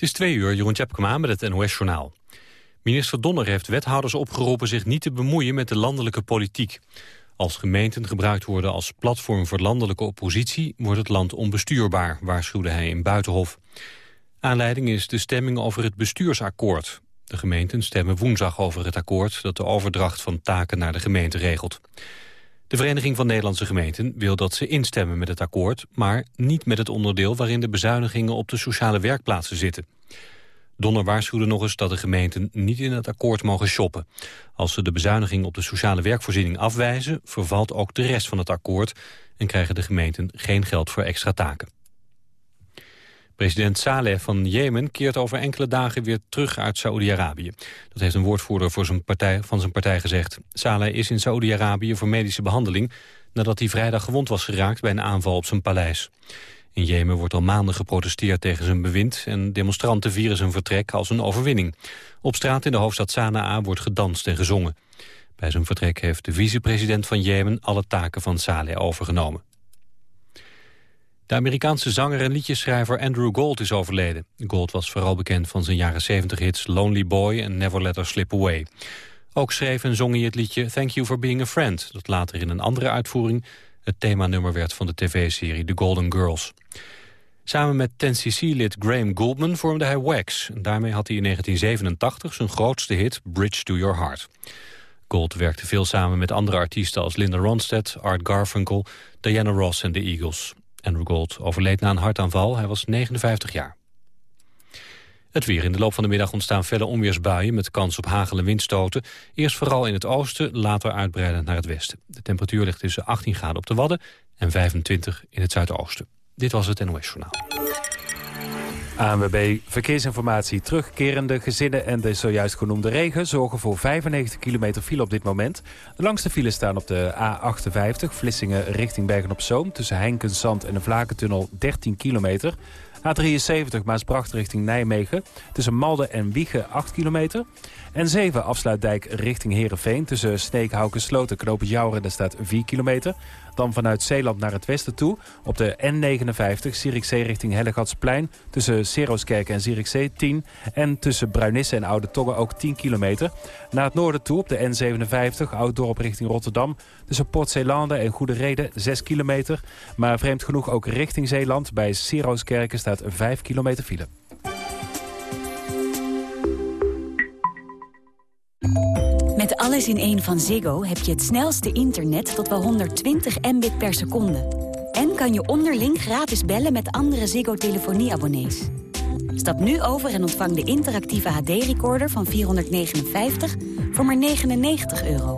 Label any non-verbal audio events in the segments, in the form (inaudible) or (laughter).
Het is twee uur, Jeroen Tjepkema met het NOS-journaal. Minister Donner heeft wethouders opgeroepen zich niet te bemoeien met de landelijke politiek. Als gemeenten gebruikt worden als platform voor landelijke oppositie... wordt het land onbestuurbaar, waarschuwde hij in Buitenhof. Aanleiding is de stemming over het bestuursakkoord. De gemeenten stemmen woensdag over het akkoord... dat de overdracht van taken naar de gemeente regelt. De Vereniging van Nederlandse Gemeenten wil dat ze instemmen met het akkoord... maar niet met het onderdeel waarin de bezuinigingen op de sociale werkplaatsen zitten. Donner waarschuwde nog eens dat de gemeenten niet in het akkoord mogen shoppen. Als ze de bezuiniging op de sociale werkvoorziening afwijzen... vervalt ook de rest van het akkoord en krijgen de gemeenten geen geld voor extra taken. President Saleh van Jemen keert over enkele dagen weer terug uit Saoedi-Arabië. Dat heeft een woordvoerder voor zijn partij, van zijn partij gezegd. Saleh is in Saoedi-Arabië voor medische behandeling... nadat hij vrijdag gewond was geraakt bij een aanval op zijn paleis. In Jemen wordt al maanden geprotesteerd tegen zijn bewind... en demonstranten vieren zijn vertrek als een overwinning. Op straat in de hoofdstad Sanaa wordt gedanst en gezongen. Bij zijn vertrek heeft de vicepresident van Jemen... alle taken van Saleh overgenomen. De Amerikaanse zanger en liedjeschrijver Andrew Gold is overleden. Gold was vooral bekend van zijn jaren 70 hits Lonely Boy en Never Let Her Slip Away. Ook schreef en zong hij het liedje Thank You for Being a Friend... dat later in een andere uitvoering het themanummer werd van de tv-serie The Golden Girls. Samen met 10cc-lid Graham Goldman vormde hij Wax. En daarmee had hij in 1987 zijn grootste hit Bridge to Your Heart. Gold werkte veel samen met andere artiesten als Linda Ronstadt, Art Garfunkel, Diana Ross en de Eagles. Andrew Gold overleed na een hartaanval. Hij was 59 jaar. Het weer. In de loop van de middag ontstaan felle onweersbuien... met kans op hagel en windstoten. Eerst vooral in het oosten, later uitbreidend naar het westen. De temperatuur ligt tussen 18 graden op de Wadden... en 25 in het zuidoosten. Dit was het NOS Journaal. ANWB Verkeersinformatie. Terugkerende gezinnen en de zojuist genoemde regen... zorgen voor 95 kilometer file op dit moment. De langste files staan op de A58, Vlissingen richting Bergen-op-Zoom... tussen Henkensand en de Vlakentunnel 13 kilometer... A73 Maasbracht richting Nijmegen. Tussen Malden en Wiegen 8 kilometer. En 7 afsluitdijk richting Heerenveen. Tussen Sneek, Houken, Sloten, Knopen Jouren. Daar staat 4 kilometer. Dan vanuit Zeeland naar het westen toe. Op de N59 Zierikzee richting Hellegatsplein. Tussen Seroskerk en Zierikzee 10. En tussen Bruinisse en Oude Togge ook 10 kilometer. Naar het noorden toe op de N57 Ouddorp richting Rotterdam. Tussen Port Zeelanden en Goede Reden 6 kilometer. Maar vreemd genoeg ook richting Zeeland. Bij Seroskerken staat 5 kilometer file. Met alles in één van Ziggo heb je het snelste internet tot wel 120 mbit per seconde. En kan je onderling gratis bellen met andere Ziggo-telefonieabonnees. Stap nu over en ontvang de interactieve HD-recorder van 459 voor maar 99 euro.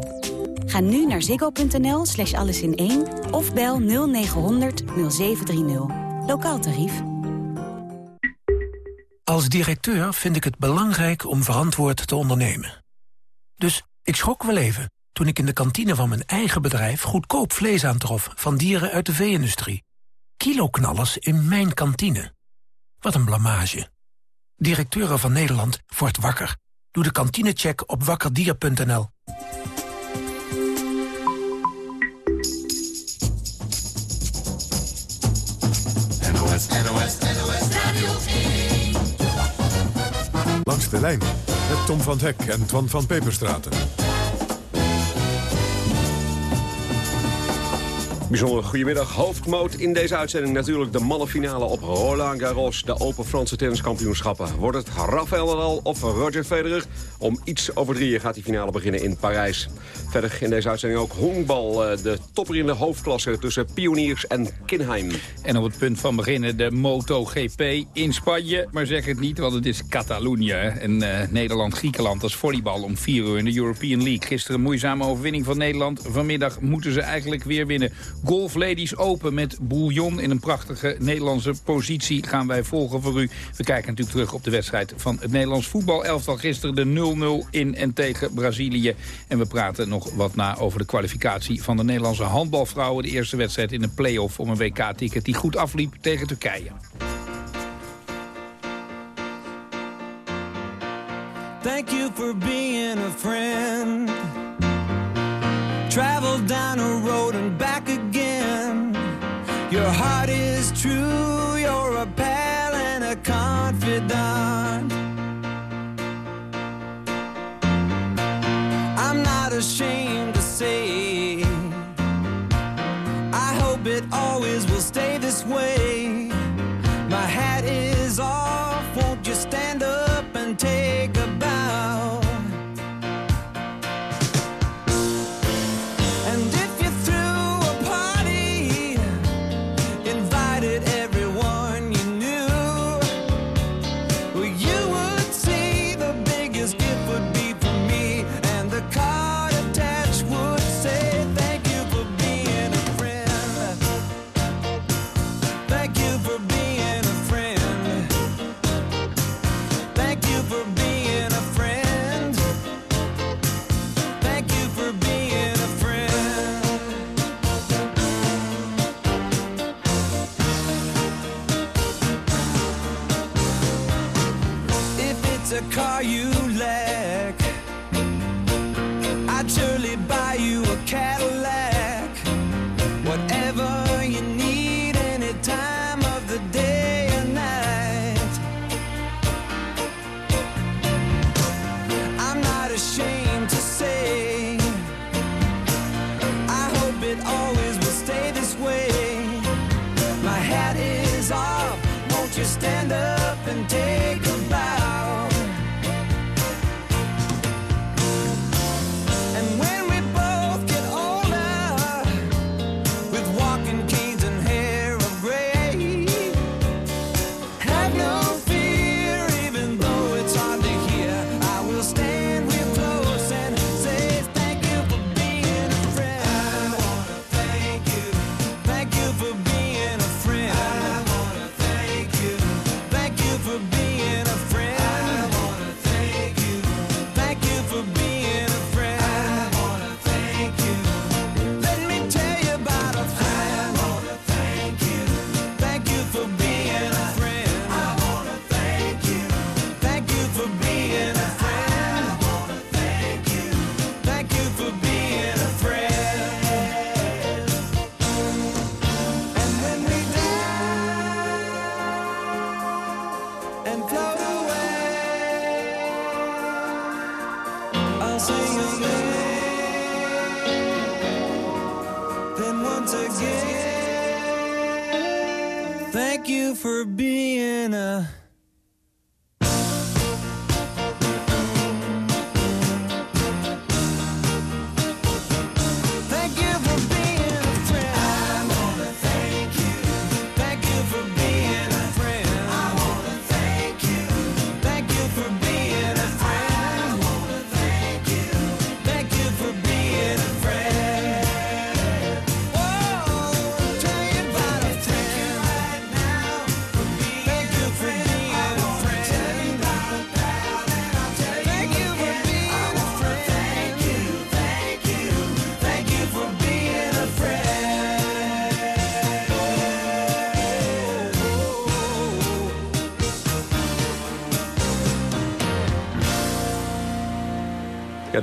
Ga nu naar ziggo.nl slash alles in één of bel 0900 0730. Lokaal tarief. Als directeur vind ik het belangrijk om verantwoord te ondernemen. Dus ik schrok wel even toen ik in de kantine van mijn eigen bedrijf... goedkoop vlees aantrof van dieren uit de vee-industrie. Kiloknallers in mijn kantine. Wat een blamage. Directeuren van Nederland wordt wakker. Doe de kantinecheck op wakkerdier.nl. NOS, NOS, NOS Radio 1. Langs de lijn met Tom van Hek en Twan van Peperstraten. Bijzonder goedemiddag. Hoofdmoot in deze uitzending natuurlijk de mannenfinale op Roland Garros. De Open Franse tenniskampioenschappen. Wordt het Rafael Nadal of Roger Federer? Om iets over drieën gaat die finale beginnen in Parijs. Verder in deze uitzending ook honkbal. Eh, de topper in de hoofdklasse tussen Pioniers en Kinheim. En op het punt van beginnen de MotoGP in Spanje. Maar zeg het niet, want het is Catalonië. En uh, Nederland-Griekenland als volleybal om 4 uur in de European League. Gisteren moeizame overwinning van Nederland. Vanmiddag moeten ze eigenlijk weer winnen. Golf Ladies Open met Bouillon in een prachtige Nederlandse positie gaan wij volgen voor u. We kijken natuurlijk terug op de wedstrijd van het Nederlands voetbalelftal. Gisteren de 0-0 in en tegen Brazilië. En we praten nog wat na over de kwalificatie van de Nederlandse handbalvrouwen. De eerste wedstrijd in de play-off om een WK-ticket die goed afliep tegen Turkije. Thank you for being a friend. Travel down a road and back again. Your heart is true, you're a pal and a confidant. And float away, I'll sing name. Then once again, thank you for being a.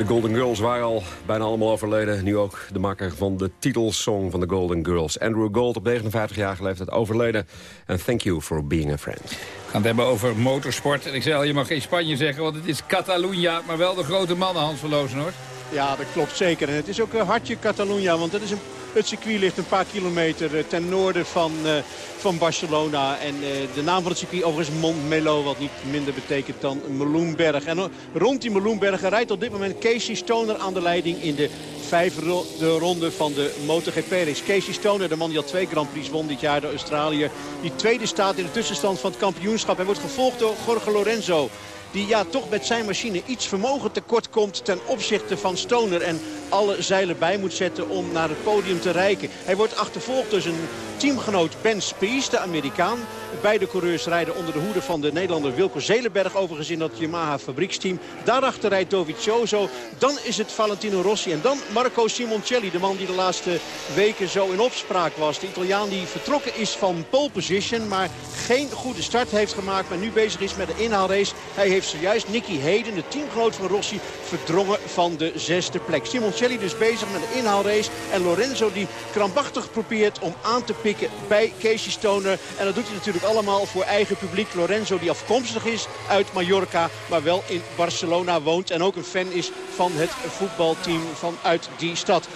Golden Girls waren al bijna allemaal overleden. Nu ook de maker van de titelsong van de Golden Girls. Andrew Gold op 59-jarige leeftijd overleden. En thank you for being a friend. We gaan het hebben over motorsport. En ik zei al, je mag geen Spanje zeggen, want het is Catalunya. Maar wel de grote mannen, Hans van Loosenoord. Ja, dat klopt zeker. En het is ook een hartje Catalunya, want het, is een, het circuit ligt een paar kilometer eh, ten noorden van, eh, van Barcelona. En eh, de naam van het circuit overigens Montmelo, wat niet minder betekent dan Meloenberg. En rond die Meloenberg rijdt op dit moment Casey Stoner aan de leiding in de vijfde ronde van de MotoGP-race. Casey Stoner, de man die al twee Grand Prix won dit jaar door Australië. Die tweede staat in de tussenstand van het kampioenschap. Hij wordt gevolgd door Jorge Lorenzo. Die ja, toch met zijn machine iets vermogen tekort komt ten opzichte van Stoner. En alle zeilen bij moet zetten om naar het podium te reiken. Hij wordt achtervolgd door zijn teamgenoot Ben Spies, de Amerikaan. Beide coureurs rijden onder de hoede van de Nederlander Wilco Zelenberg. Overigens in dat Yamaha fabrieksteam. Daarachter rijdt Dovizioso. Dan is het Valentino Rossi. En dan Marco Simoncelli, de man die de laatste weken zo in opspraak was. De Italiaan die vertrokken is van pole position. Maar geen goede start heeft gemaakt. Maar nu bezig is met de inhaalrace. Hij heeft zojuist Nicky Heden, de teamgenoot van Rossi, verdrongen van de zesde plek. Simoncelli dus bezig met de inhaalrace. En Lorenzo die krampachtig probeert om aan te pikken bij Casey Stoner. En dat doet hij natuurlijk allemaal voor eigen publiek. Lorenzo die afkomstig is uit Mallorca, maar wel in Barcelona woont. En ook een fan is van het voetbalteam vanuit die stad.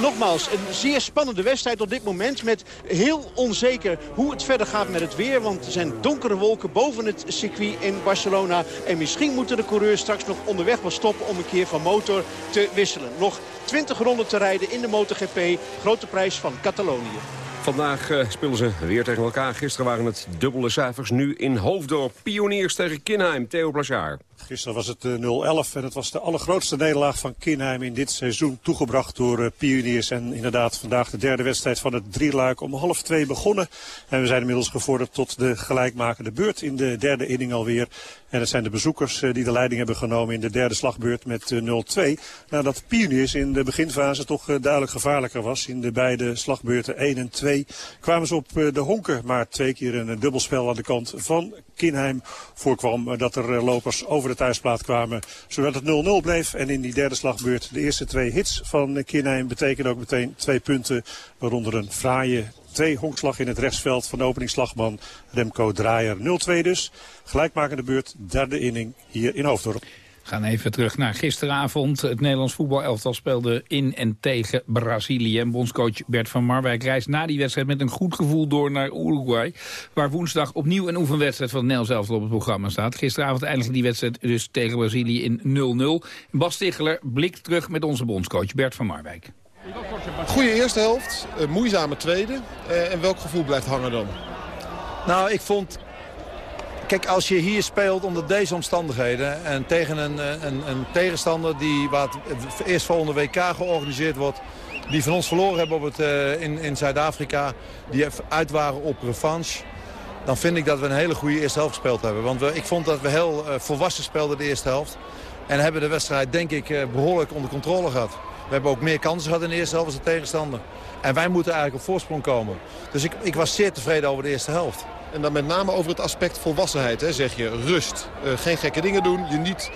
Nogmaals, een zeer spannende wedstrijd op dit moment. Met heel onzeker hoe het verder gaat met het weer. Want er zijn donkere wolken boven het circuit in Barcelona. En misschien moeten de coureurs straks nog onderweg wel stoppen om een keer van motor te wisselen. Nog 20 ronden te rijden in de MotoGP. Grote prijs van Catalonië. Vandaag eh, spelen ze weer tegen elkaar. Gisteren waren het dubbele cijfers. Nu in Hoofddorp. Pioniers tegen Kinheim. Theo Blachard. Gisteren was het eh, 0-11 en het was de allergrootste nederlaag van Kinheim in dit seizoen. Toegebracht door eh, Pioniers. En inderdaad vandaag de derde wedstrijd van het drieluik om half twee begonnen. En we zijn inmiddels gevorderd tot de gelijkmakende beurt in de derde inning alweer. En het zijn de bezoekers eh, die de leiding hebben genomen in de derde slagbeurt met eh, 0-2. Nadat Pioniers in de beginfase toch eh, duidelijk gevaarlijker was. In de beide slagbeurten 1 en 2 kwamen ze op eh, de honken. Maar twee keer een eh, dubbelspel aan de kant van Kinheim voorkwam. eh, Dat er eh, lopers over de thuisplaat kwamen. Zodat het 0-0 bleef. En in die derde slagbeurt de eerste twee hits van Kinheim betekenen ook meteen twee punten. Waaronder een fraaie twee honkslag in het rechtsveld van de openingsslagman Remco Draaier. 0-2 dus. Gelijkmakende beurt, derde inning hier in Hoofddorp. We gaan even terug naar gisteravond. Het Nederlands voetbalelftal speelde in en tegen Brazilië. En bondscoach Bert van Marwijk reist na die wedstrijd met een goed gevoel door naar Uruguay. Waar woensdag opnieuw een oefenwedstrijd van het Nederlands elftal op het programma staat. Gisteravond eindigde die wedstrijd dus tegen Brazilië in 0-0. Bas Ticheler blikt terug met onze bondscoach Bert van Marwijk. Goede eerste helft, een moeizame tweede. Eh, en welk gevoel blijft hangen dan? Nou, ik vond... Kijk, als je hier speelt onder deze omstandigheden... en tegen een, een, een tegenstander die wat eerst volgende WK georganiseerd wordt... die van ons verloren hebben op het, uh, in, in Zuid-Afrika... die uit waren op revanche... dan vind ik dat we een hele goede eerste helft gespeeld hebben. Want ik vond dat we heel volwassen speelden de eerste helft. En hebben de wedstrijd, denk ik, behoorlijk onder controle gehad. We hebben ook meer kansen gehad in de eerste helft als de tegenstander. En wij moeten eigenlijk op voorsprong komen. Dus ik, ik was zeer tevreden over de eerste helft. En dan met name over het aspect volwassenheid, hè, zeg je. Rust, uh, geen gekke dingen doen, je niet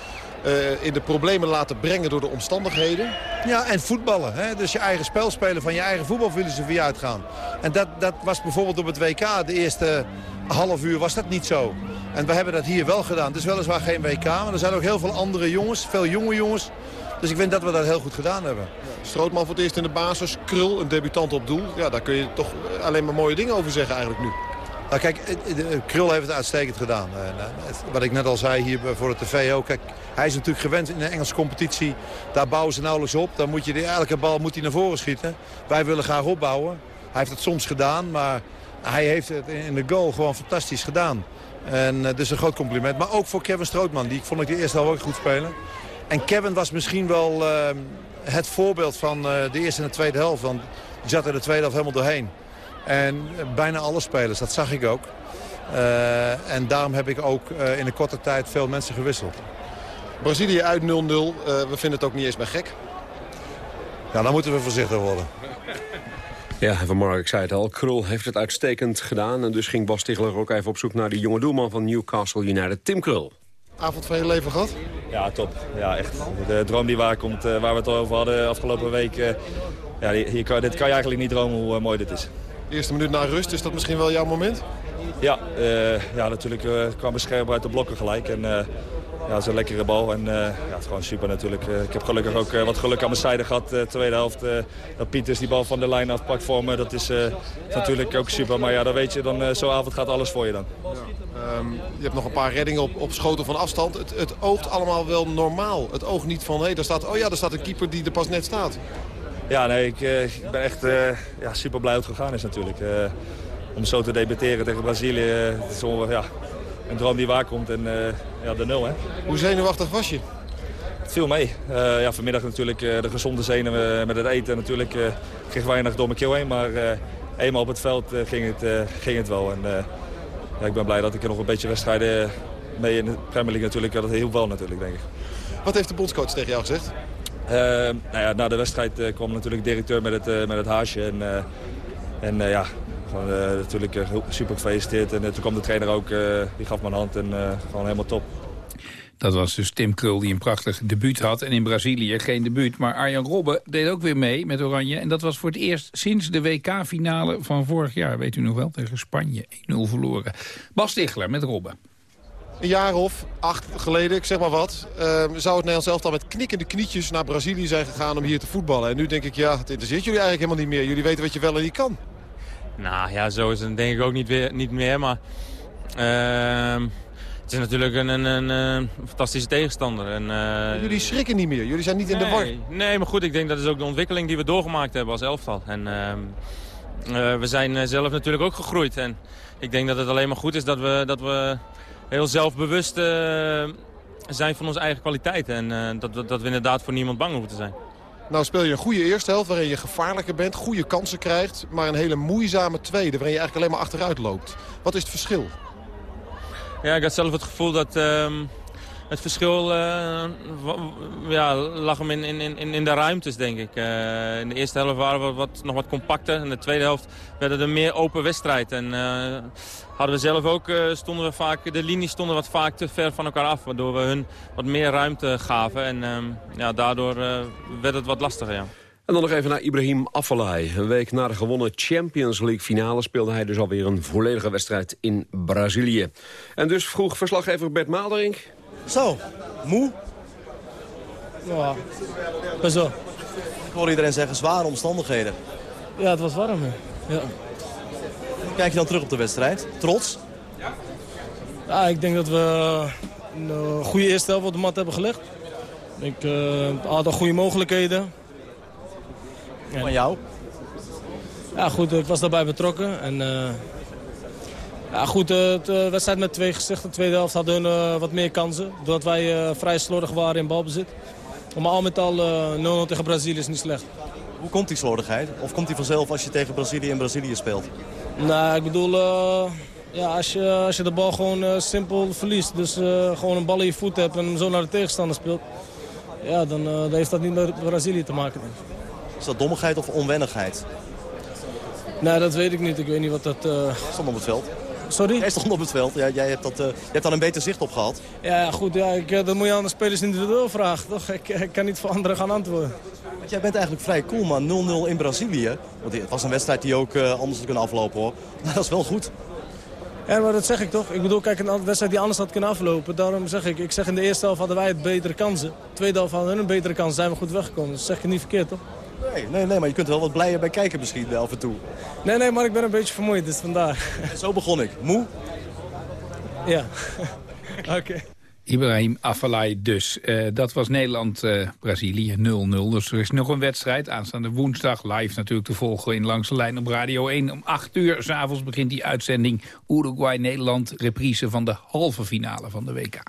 uh, in de problemen laten brengen door de omstandigheden. Ja, en voetballen. Hè? Dus je eigen spel spelen, van je eigen voetbalfilosofie uitgaan. En dat, dat was bijvoorbeeld op het WK, de eerste half uur was dat niet zo. En we hebben dat hier wel gedaan. Het is weliswaar geen WK, maar er zijn ook heel veel andere jongens, veel jonge jongens... Dus ik vind dat we dat heel goed gedaan hebben. Strootman voor het eerst in de basis. Krul, een debutant op doel. Ja, daar kun je toch alleen maar mooie dingen over zeggen eigenlijk nu. Nou kijk, Krul heeft het uitstekend gedaan. Wat ik net al zei hier voor de tv ook. Kijk, hij is natuurlijk gewend in de Engelse competitie. Daar bouwen ze nauwelijks op. Dan moet je elke bal moet hij naar voren schieten. Wij willen graag opbouwen. Hij heeft het soms gedaan, maar hij heeft het in de goal gewoon fantastisch gedaan. En uh, dus een groot compliment. Maar ook voor Kevin Strootman. Die vond ik de eerste helft ook goed spelen. En Kevin was misschien wel uh, het voorbeeld van uh, de eerste en de tweede helft. Want die zat er de tweede helft helemaal doorheen. En bijna alle spelers, dat zag ik ook. en daarom heb ik ook in een korte tijd veel mensen gewisseld. Brazilië uit 0-0. we vinden het ook niet eens bij gek. Ja, dan moeten we voorzichtig worden. Ja, Van Mark, ik zei het al. Krul heeft het uitstekend gedaan. En dus ging Bas Stigler ook even op zoek naar die jonge doelman van Newcastle United, Tim Krul avond van je leven gehad? Ja, top. Ja, echt. De droom die waar komt, waar we het al over hadden afgelopen week. Ja, hier kan, dit kan je eigenlijk niet dromen hoe mooi dit is. Eerste minuut na rust, is dat misschien wel jouw moment? Ja, uh, ja natuurlijk uh, kwamen scherp uit de blokken gelijk. En, uh, ja, het is een lekkere bal. En ja, het is gewoon super natuurlijk. ik heb gelukkig ook wat geluk aan mijn zijde gehad. De tweede helft. dat Pieters die bal van de lijn afpakt voor me. Dat is natuurlijk ook super. Maar ja, dan weet je, dan zo'n avond gaat alles voor je dan. Ja. Um, je hebt nog een paar reddingen op, op schoten van afstand. Het, het oogt allemaal wel normaal. Het oogt niet van, hé, hey, daar staat, oh ja, daar staat een keeper die er pas net staat. Ja, nee, ik, uh, ik ben echt uh, ja, super blij hoe het gegaan is natuurlijk. Uh, om zo te debuteren tegen Brazilië, het is ja, een droom die waar komt en ja, de nul. Hè. Hoe zenuwachtig was je? Het viel mee. ja, vanmiddag natuurlijk de gezonde zenuwen met het eten. Natuurlijk kreeg weinig door mijn keel heen, maar eenmaal op het veld ging, het, ging het wel. En, ja, ik ben blij dat ik er nog een beetje wedstrijden mee in de Premier League natuurlijk. Dat heel wel natuurlijk, denk ik. Wat heeft de bondscoach tegen jou gezegd? Uh, nou ja, na de wedstrijd uh, kwam natuurlijk de directeur met het, uh, met het haasje. En, en ja, gewoon, natuurlijk super gefeliciteerd. En toen kwam de trainer ook, die gaf me een hand en gewoon helemaal top. Dat was dus Tim Krul die een prachtig debuut had. En in Brazilië geen debuut. Maar Arjan Robben deed ook weer mee met Oranje. En dat was voor het eerst sinds de WK-finale van vorig jaar. Weet u nog wel, tegen Spanje. 1-0 verloren. Bas Stichler met Robben. Een jaar of acht geleden, ik zeg maar wat, uh, zou het Nederlands elftal met knikkende knietjes naar Brazilië zijn gegaan om hier te voetballen. En nu denk ik, ja, het interesseert jullie eigenlijk helemaal niet meer. Jullie weten wat je wel en niet kan. Nou ja, zo is het denk ik ook niet, weer, niet meer, maar... Uh, het is natuurlijk een, een, een, een fantastische tegenstander. En, uh, jullie schrikken niet meer, jullie zijn niet in de war. Nee, maar goed, ik denk dat is ook de ontwikkeling die we doorgemaakt hebben als elftal. En uh, uh, we zijn zelf natuurlijk ook gegroeid. En ik denk dat het alleen maar goed is dat we, dat we heel zelfbewust zijn van onze eigen kwaliteiten. En dat, dat, dat we inderdaad voor niemand bang hoeven te zijn. Nou speel je een goede eerste helft waarin je gevaarlijker bent, goede kansen krijgt. Maar een hele moeizame tweede waarin je eigenlijk alleen maar achteruit loopt. Wat is het verschil? Ja, ik had zelf het gevoel dat, um, het verschil eh, ja, lag hem in, in, in, in de ruimtes, denk ik. Eh, in de eerste helft waren we wat, nog wat compacter. In de tweede helft werd het een meer open wedstrijd. En eh, hadden we zelf ook, eh, stonden we vaak, de linies stonden wat vaak te ver van elkaar af. Waardoor we hun wat meer ruimte gaven. En ehm, ja, daardoor eh, werd het wat lastiger, ja. En dan nog even naar Ibrahim Afellay. Een week na de gewonnen Champions League finale... speelde hij dus alweer een volledige wedstrijd in Brazilië. En dus vroeg verslaggever Bert Maalderink... Zo, moe? Ja, best wel. Ik hoor iedereen zeggen zware omstandigheden. Ja, het was warm. Ja. Hoe kijk je dan terug op de wedstrijd? Trots? Ja, ik denk dat we een eh, goede eerste helft op de mat hebben gelegd. Ik uh, had al goede mogelijkheden. Van jou? Ja, goed, ik was daarbij betrokken. En, eh, ja, goed, eh, eh, wedstrijd met twee gezichten. De tweede helft hadden hun eh, wat meer kansen. Doordat wij eh, vrij slordig waren in balbezit. Maar al met al eh, 0-0 tegen Brazilië is niet slecht. Hoe komt die slordigheid? Of komt die vanzelf als je tegen Brazilië en Brazilië speelt? Nou, ik bedoel, eh, ja, als, je, als je de bal gewoon eh, simpel verliest. Dus eh, gewoon een bal in je voet hebt en zo naar de tegenstander speelt. Ja, dan, dan heeft dat niet met Brazilië te maken. Is dat dommigheid of onwennigheid? Nee, dat weet ik niet. Ik weet niet wat dat... Stond op het veld. Sorry? Jij stond op het veld. Ja, jij hebt, dat, eh, je hebt daar een beter zicht op gehad. Ja, goed, ja, ik, eh, dat moet je aan de spelers individueel vragen, toch? Ik, ik kan niet voor anderen gaan antwoorden. Want jij bent eigenlijk vrij cool, man. 0-0 in Brazilië. Want het was een wedstrijd die ook eh, anders had kunnen aflopen, hoor. (laughs) Maar dat is wel goed. Ja, maar dat zeg ik toch. Ik bedoel, kijk, een wedstrijd die anders had kunnen aflopen. Daarom zeg ik, ik zeg in de eerste helft hadden wij het betere kansen. De tweede helft hadden hun een betere kans. Zijn we goed weggekomen. Dat zeg je niet verkeerd, toch? Nee, nee, nee, maar je kunt er wel wat blijer bij kijken misschien eh, af en toe. Nee, nee, maar ik ben een beetje vermoeid, dus vandaar. Zo begon ik. Moe? Ja. (laughs) Oké. Ibrahim Afellay dus. Eh, dat was Nederland-Brazilië 0-0. dus er is nog een wedstrijd. Aanstaande woensdag live natuurlijk te volgen in Langs de Lijn op Radio 1. Om 8 uur s'avonds begint die uitzending Uruguay-Nederland. Reprise van de halve finale van de WK.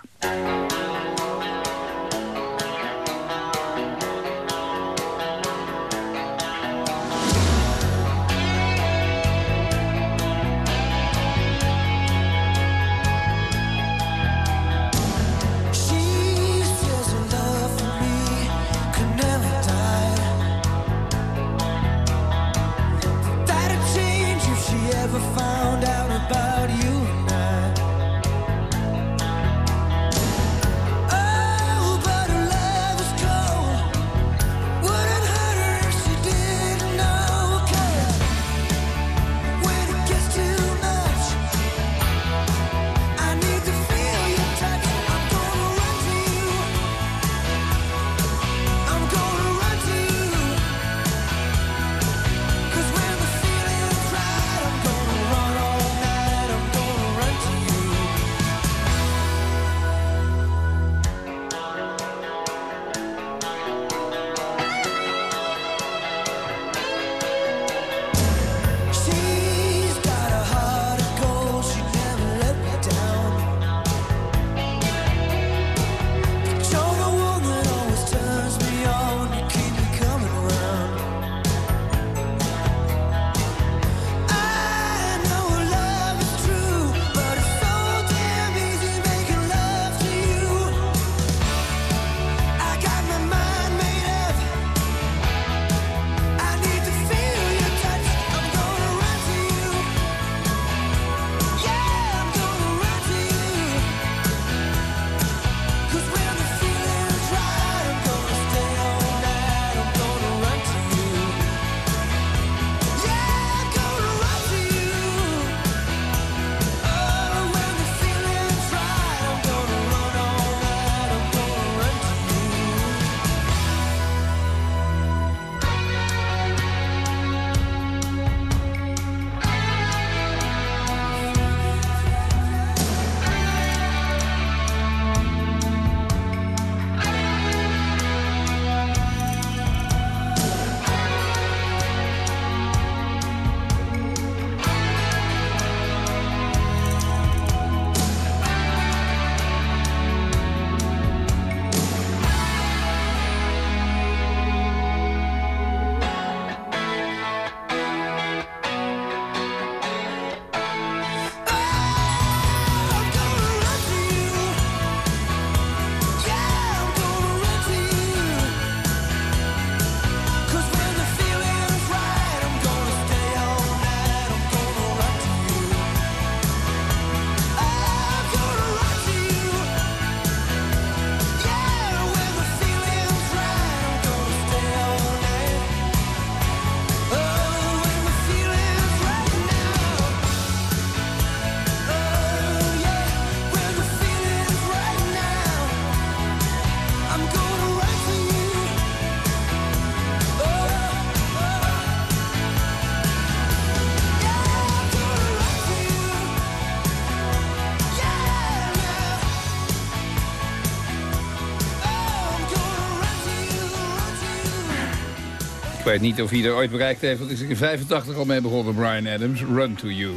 Weet niet of hij er ooit bereikt heeft. Want is er in 85 al mee begonnen, Brian Adams. Run to you.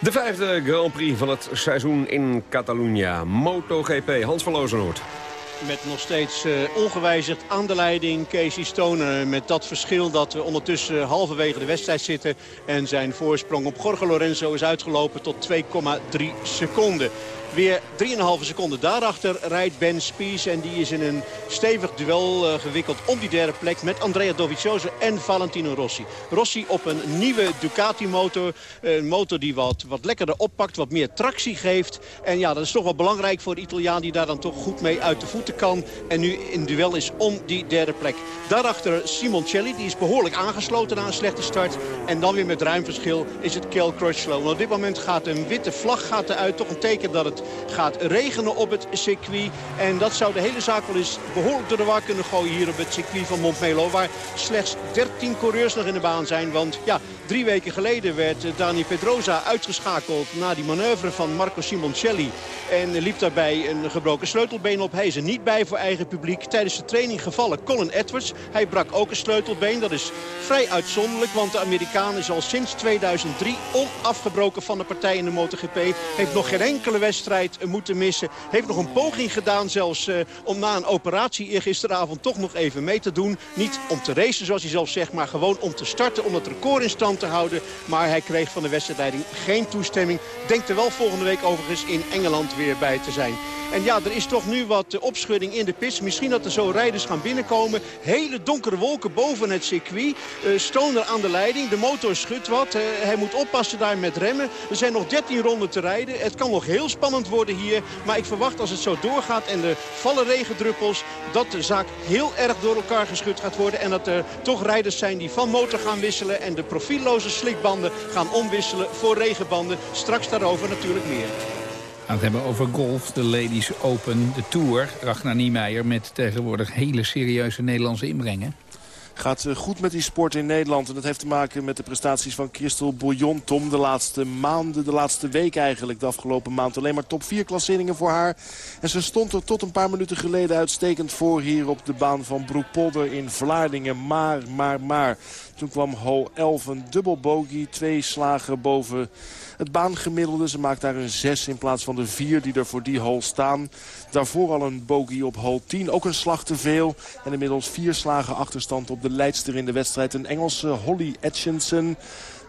De vijfde Grand Prix van het seizoen in Catalunya. MotoGP, Hans van Lozenoord. Met nog steeds eh, ongewijzigd aan de leiding Casey Stoner. Met dat verschil dat we ondertussen halverwege de wedstrijd zitten. En zijn voorsprong op Jorge Lorenzo is uitgelopen tot 2,3 seconden. Weer 3,5 seconden daarachter rijdt Ben Spies. En die is in een stevig duel eh, gewikkeld om die derde plek met Andrea Dovizioso en Valentino Rossi. Rossi op een nieuwe Ducati motor. Een motor die wat, wat lekkerder oppakt, wat meer tractie geeft. En ja, dat is toch wel belangrijk voor de Italiaan die daar dan toch goed mee uit de voeten kan. En nu in duel is om die derde plek. Daarachter Simoncelli, die is behoorlijk aangesloten na een slechte start. En dan weer met ruim verschil is het Kel Crutchlow. Op dit moment gaat een witte vlag gaat eruit. Toch een teken dat het gaat regenen op het circuit. En dat zou de hele zaak wel eens behoorlijk door de war kunnen gooien hier op het circuit van Montmelo. Waar slechts 13 coureurs nog in de baan zijn. Want ja, drie weken geleden werd eh, Dani Pedrosa uitgeschakeld na die manoeuvre van Marco Simoncelli. En liep daarbij een gebroken sleutelbeen op. Hij is er niet bij voor eigen publiek. Tijdens de training gevallen Colin Edwards. Hij brak ook een sleutelbeen. Dat is vrij uitzonderlijk, want de Amerikaan is al sinds 2003 onafgebroken van de partij in de MotoGP. Heeft nog geen enkele wedstrijd moeten missen. Heeft nog een poging gedaan zelfs eh, om na een operatie gisteravond toch nog even mee te doen. Niet om te racen zoals hij zelf zegt, maar gewoon om te starten. Om het record in stand te houden. Maar hij kreeg van de wedstrijdleiding geen toestemming. Denkt er wel volgende week overigens in Engeland weer bij te zijn. En ja, er is toch nu wat eh, opschudding in de pits. Misschien dat er zo rijders gaan binnenkomen. Hele donkere wolken boven het circuit. Uh, Stoner aan de leiding. De motor schudt wat. Uh, hij moet oppassen daar met remmen. Er zijn nog 13 ronden te rijden. Het kan nog heel spannend worden hier. Maar ik verwacht als het zo doorgaat en er vallen regendruppels... dat de zaak heel erg door elkaar geschud gaat worden. En dat er toch rijders zijn die van motor gaan wisselen... en de profielloze slikbanden gaan omwisselen voor regenbanden. Straks daarover natuurlijk meer. We gaan het hebben over golf, de Ladies Open, de Tour. Ragnar Niemeyer met tegenwoordig hele serieuze Nederlandse inbrengen. Gaat eh, goed met die sport in Nederland. En dat heeft te maken met de prestaties van Christel Bouillon. Tom, de laatste maanden, de laatste week eigenlijk. De afgelopen maand alleen maar top 4 klasseringen voor haar. En ze stond er tot een paar minuten geleden uitstekend voor hier op de baan van Broekpolder in Vlaardingen. Maar, maar, maar. Toen kwam hole 11 een dubbel bogey. Twee slagen boven het baangemiddelde. Ze maakt daar een 6 in plaats van de 4 die er voor die hole staan. Daarvoor al een bogey op hole 10. Ook een slag te veel. En inmiddels vier slagen achterstand op de leidster in de wedstrijd. Een Engelse Holly Atchinson.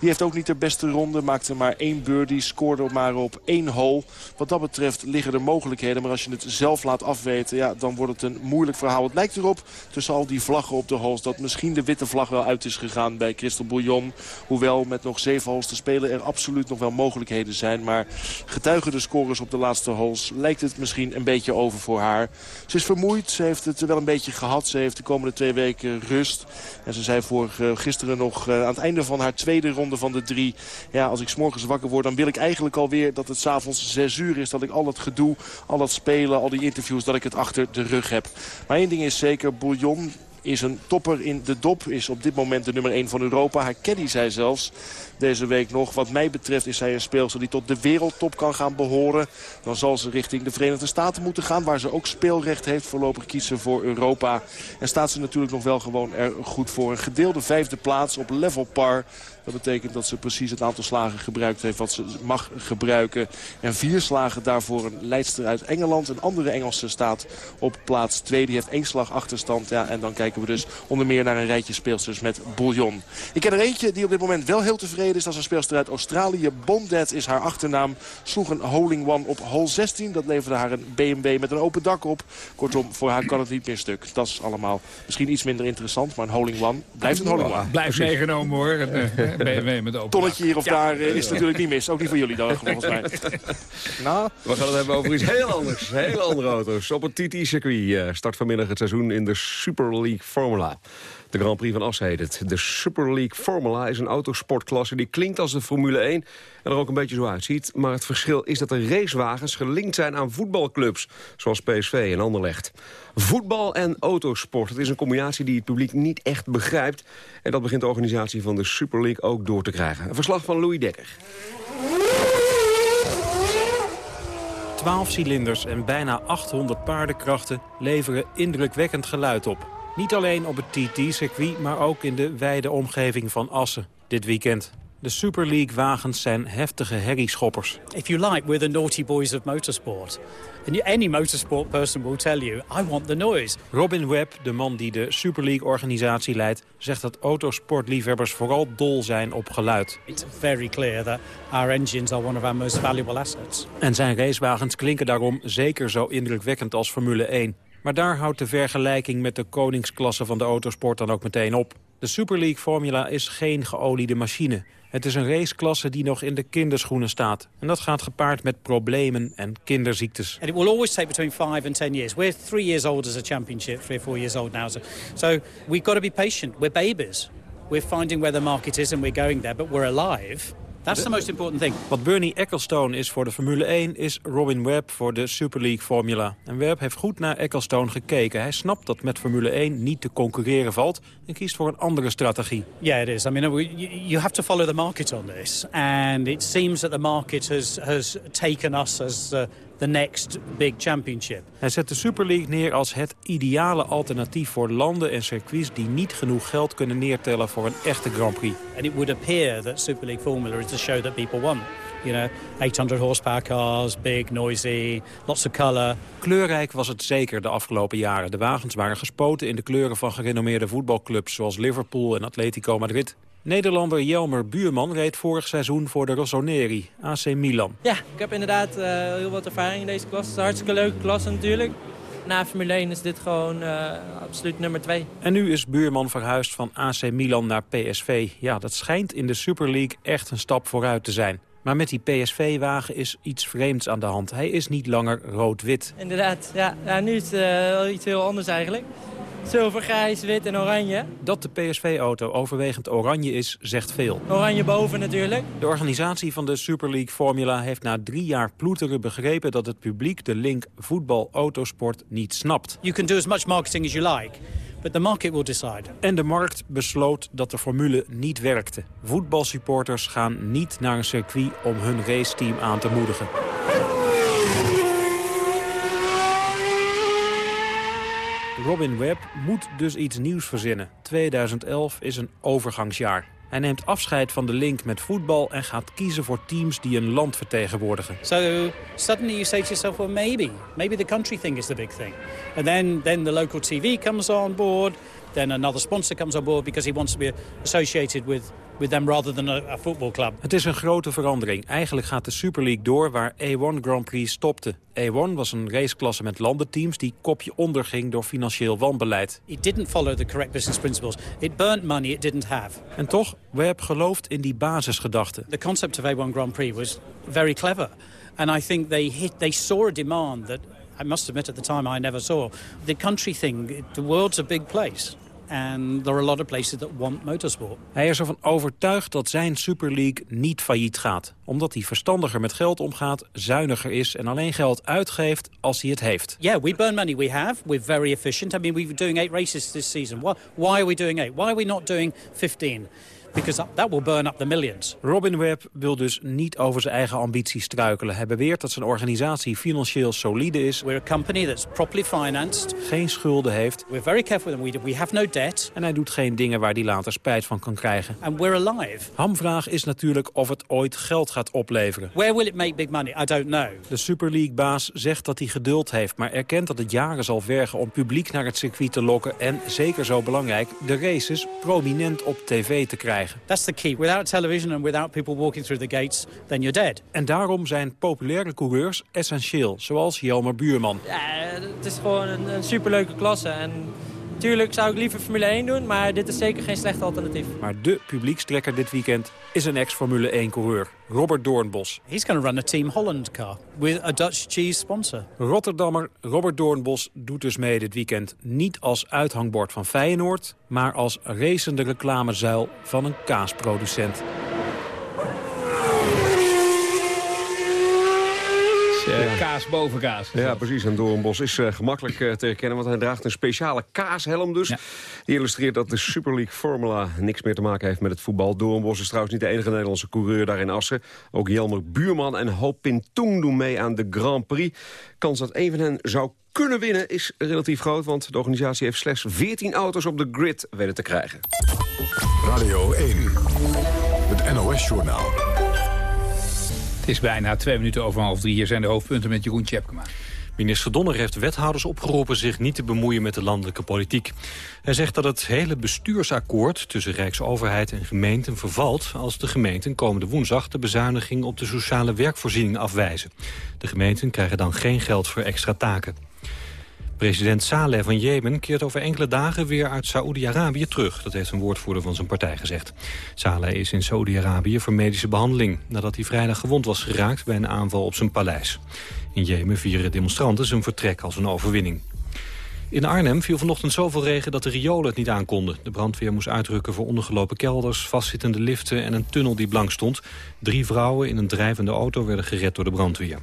Die heeft ook niet de beste ronde. Maakte maar één birdie. Scoorde maar op één hole. Wat dat betreft liggen er mogelijkheden. Maar als je het zelf laat afweten, ja, dan wordt het een moeilijk verhaal. Het lijkt erop, tussen al die vlaggen op de holes... dat misschien de witte vlag wel uit is gegaan bij Christel Bouillon. Hoewel met nog zeven holes te spelen er absoluut nog wel mogelijkheden zijn. Maar getuigen de scores op de laatste holes lijkt het misschien een beetje over voor haar. Ze is vermoeid. Ze heeft het wel een beetje gehad. Ze heeft de komende twee weken rust. En ze zei vorige, gisteren nog eh, aan het einde van haar tweede ronde van de drie. Ja, als ik s'morgens wakker word, dan wil ik eigenlijk alweer dat het s'avonds zes uur is. Dat ik al dat gedoe, al dat spelen, al die interviews, dat ik het achter de rug heb. Maar één ding is zeker, Bouillon is een topper in de dop. Is op dit moment de nummer 1 van Europa. Haar caddy zei zelfs deze week nog. Wat mij betreft is zij een speelster die tot de wereldtop kan gaan behoren. Dan zal ze richting de Verenigde Staten moeten gaan. Waar ze ook speelrecht heeft. Voorlopig kiezen voor Europa. En staat ze natuurlijk nog wel gewoon er goed voor. Een gedeelde vijfde plaats op level par. Dat betekent dat ze precies het aantal slagen gebruikt heeft wat ze mag gebruiken. En vier slagen daarvoor een leidster uit Engeland. Een andere Engelse staat op plaats 2. Die heeft één slag achterstand. Ja, en dan kijken we dus onder meer naar een rijtje speelsters met Bouillon. Ik ken er eentje die op dit moment wel heel tevreden is. Dat is een speelster uit Australië. Bondet is haar achternaam. Sloeg een holing one op hole 16. Dat leverde haar een BMW met een open dak op. Kortom, voor haar kan het niet meer stuk. Dat is allemaal misschien iets minder interessant. Maar een holing one blijft een holing one. Blijft meegenomen hoor. (laughs) Een, BMW met open Tonnetje hier of daar eh, is natuurlijk niet mis. Ook niet voor jullie dan, volgens mij. (laughs) Nou, we gaan het hebben over iets heel anders. Hele andere auto's. Op het TT-circuit eh, start vanmiddag het seizoen in de Super League Formula. De Grand Prix van Assen heet het. De Super League Formula is een autosportklasse die klinkt als de Formule 1 en er ook een beetje zo uitziet. Maar het verschil is dat er racewagens gelinkt zijn aan voetbalclubs, zoals PSV en Anderlecht. Voetbal en autosport, het is een combinatie die het publiek niet echt begrijpt. En dat begint de organisatie van de Super League ook door te krijgen. Een verslag van Louis Dekker. 12 cilinders en bijna 800 paardenkrachten leveren indrukwekkend geluid op. Niet alleen op het TT-circuit, maar ook in de wijde omgeving van Assen dit weekend. De Super League-wagens zijn heftige herrieschoppers. If you like, we're the naughty boys of motorsport. And any motorsport person will tell you, I want the noise. Robin Webb, de man die de Super League-organisatie leidt... zegt dat autosportliefhebbers vooral dol zijn op geluid. It's very clear that our engines are one of our most valuable assets. En zijn racewagens klinken daarom zeker zo indrukwekkend als Formule 1. Maar daar houdt de vergelijking met de koningsklasse van de autosport dan ook meteen op. De Super League Formula is geen geoliede machine. Het is een raceklasse die nog in de kinderschoenen staat. En dat gaat gepaard met problemen en kinderziektes. And it will always take between five and ten years. We're three years old as a championship, three or four years old now. So, so we've got to be patient. We're babies. We're finding where the market is and we're going there, but we're alive. That's the most important thing. Wat Bernie Ecclestone is voor de Formule 1 is Robin Webb voor de Super League Formula. En Webb heeft goed naar Ecclestone gekeken. Hij snapt dat met Formule 1 niet te concurreren valt en kiest voor een andere strategie. Yeah, it is. I mean, we- you you have to follow the market on this. And it seems that the market has, has taken us as uh, the next big championship. Hij zet de Super League neer als het ideale alternatief voor landen en circuits die niet genoeg geld kunnen neertellen voor een echte Grand Prix. And it would appear that Super League Formula is the show that people want. You know, 800 horsepower cars, big, noisy, lots of color. Kleurrijk was het zeker de afgelopen jaren. De wagens waren gespoten in de kleuren van gerenommeerde voetbalclubs... zoals Liverpool en Atletico Madrid. Nederlander Jelmer Buurman reed vorig seizoen voor de Rossoneri, AC Milan. Ja, ik heb inderdaad eh, heel wat ervaring in deze klas. Het is een hartstikke leuke klas natuurlijk. Na Formule 1 is dit gewoon eh, absoluut nummer 2. En nu is Buurman verhuisd van AC Milan naar PSV. Ja, dat schijnt in de Super League echt een stap vooruit te zijn. Maar met die PSV-wagen is iets vreemds aan de hand. Hij is niet langer rood-wit. Inderdaad, ja, ja nu is het eh, iets heel anders eigenlijk. Zilver, grijs, wit en oranje. Dat de PSV-auto overwegend oranje is, zegt veel. Oranje boven natuurlijk. De organisatie van de Super League Formula heeft na drie jaar ploeteren begrepen... dat het publiek de link voetbal-autosport niet snapt. You can do as much marketing as you like, but the market will decide. En de markt besloot dat de formule niet werkte. Voetbalsupporters gaan niet naar een circuit om hun raceteam aan te moedigen. Robin Webb moet dus iets nieuws verzinnen. 2011 is een overgangsjaar. Hij neemt afscheid van de link met voetbal en gaat kiezen voor teams die een land vertegenwoordigen. So suddenly you say to yourself, well, maybe, maybe the country thing is the big thing. And then, then the local TV comes on board. Then another sponsor comes on board because he wants to be associated with, with them rather than a, a football club. Het is een grote verandering. Eigenlijk gaat de Super League door waar A1 Grand Prix stopte. A1 was een raceklasse met landenteams die kopje onderging door financieel wanbeleid. It didn't follow the correct business principles. It burnt money it didn't have. En toch, Webb gelooft in die basisgedachte. The concept of A1 Grand Prix was very clever. And I think they hit, they saw a demand that I must admit at the time I never saw. The country thing, the world's a big place. And there are a lot of places that want motorsport. Hij is ervan overtuigd dat zijn Super League niet failliet gaat. Omdat hij verstandiger met geld omgaat, zuiniger is... en alleen geld uitgeeft als hij het heeft. Yeah, we burn money. We have. We're very efficient. I mean, we're doing eight races this season. Why, why are we doing eight? Why are we not doing 15? Because that, will burn up the millions. Robin Webb wil dus niet over zijn eigen ambities struikelen. Hij beweert dat zijn organisatie financieel solide is. We're a company that's properly financed. Geen schulden heeft. We're very careful. We, we have no debt. En hij doet geen dingen waar hij later spijt van kan krijgen. And we're alive. Hamvraag is natuurlijk of het ooit geld gaat opleveren. Where will it make big money? I don't know. De Super League-baas zegt dat hij geduld heeft... maar erkent dat het jaren zal vergen om publiek naar het circuit te lokken... en, zeker zo belangrijk, de races prominent op tv te krijgen. That's the key. Without television and without people walking through the gates, then you're dead. En daarom zijn populaire coureurs essentieel, zoals Jelmer Buurman. Ja, het is gewoon een, een superleuke klasse. En natuurlijk zou ik liever Formule 1 doen, maar dit is zeker geen slecht alternatief. Maar de publiekstrekker dit weekend is een ex-Formule 1-coureur, Robert Doornbos. He's going to run a Team Holland car with a Dutch cheese sponsor. Rotterdammer Robert Doornbos doet dus mee dit weekend niet als uithangbord van Feyenoord... maar als racende reclamezuil van een kaasproducent. Eh, Kaas boven kaas. Ja, precies. En Doornbos is eh, gemakkelijk eh, te herkennen, want hij draagt een speciale kaashelm dus. Die illustreert dat de Super League Formula niks meer te maken heeft met het voetbal. Doornbos is trouwens niet de enige Nederlandse coureur daar in Assen. Ook Jelmer Buurman en Hoop Pintung doen mee aan de Grand Prix. Kans dat een van hen zou kunnen winnen is relatief groot... want de organisatie heeft slechts 14 auto's op de grid weten te krijgen. Radio 1, het NOS-journaal. Het is bijna twee minuten over half drie. Hier zijn de hoofdpunten met Jeroen Tjepkema. Minister Donner heeft wethouders opgeroepen zich niet te bemoeien met de landelijke politiek. Hij zegt dat het hele bestuursakkoord tussen Rijksoverheid en gemeenten vervalt... als de gemeenten komende woensdag de bezuiniging op de sociale werkvoorziening afwijzen. De gemeenten krijgen dan geen geld voor extra taken. President Saleh van Jemen keert over enkele dagen weer uit Saoedi-Arabië terug. Dat heeft een woordvoerder van zijn partij gezegd. Saleh is in Saoedi-Arabië voor medische behandeling... nadat hij vrijdag gewond was geraakt bij een aanval op zijn paleis. In Jemen vieren demonstranten zijn vertrek als een overwinning. In Arnhem viel vanochtend zoveel regen dat de riolen het niet aankonden. De brandweer moest uitrukken voor ondergelopen kelders, vastzittende liften en een tunnel die blank stond. Drie vrouwen in een drijvende auto werden gered door de brandweer.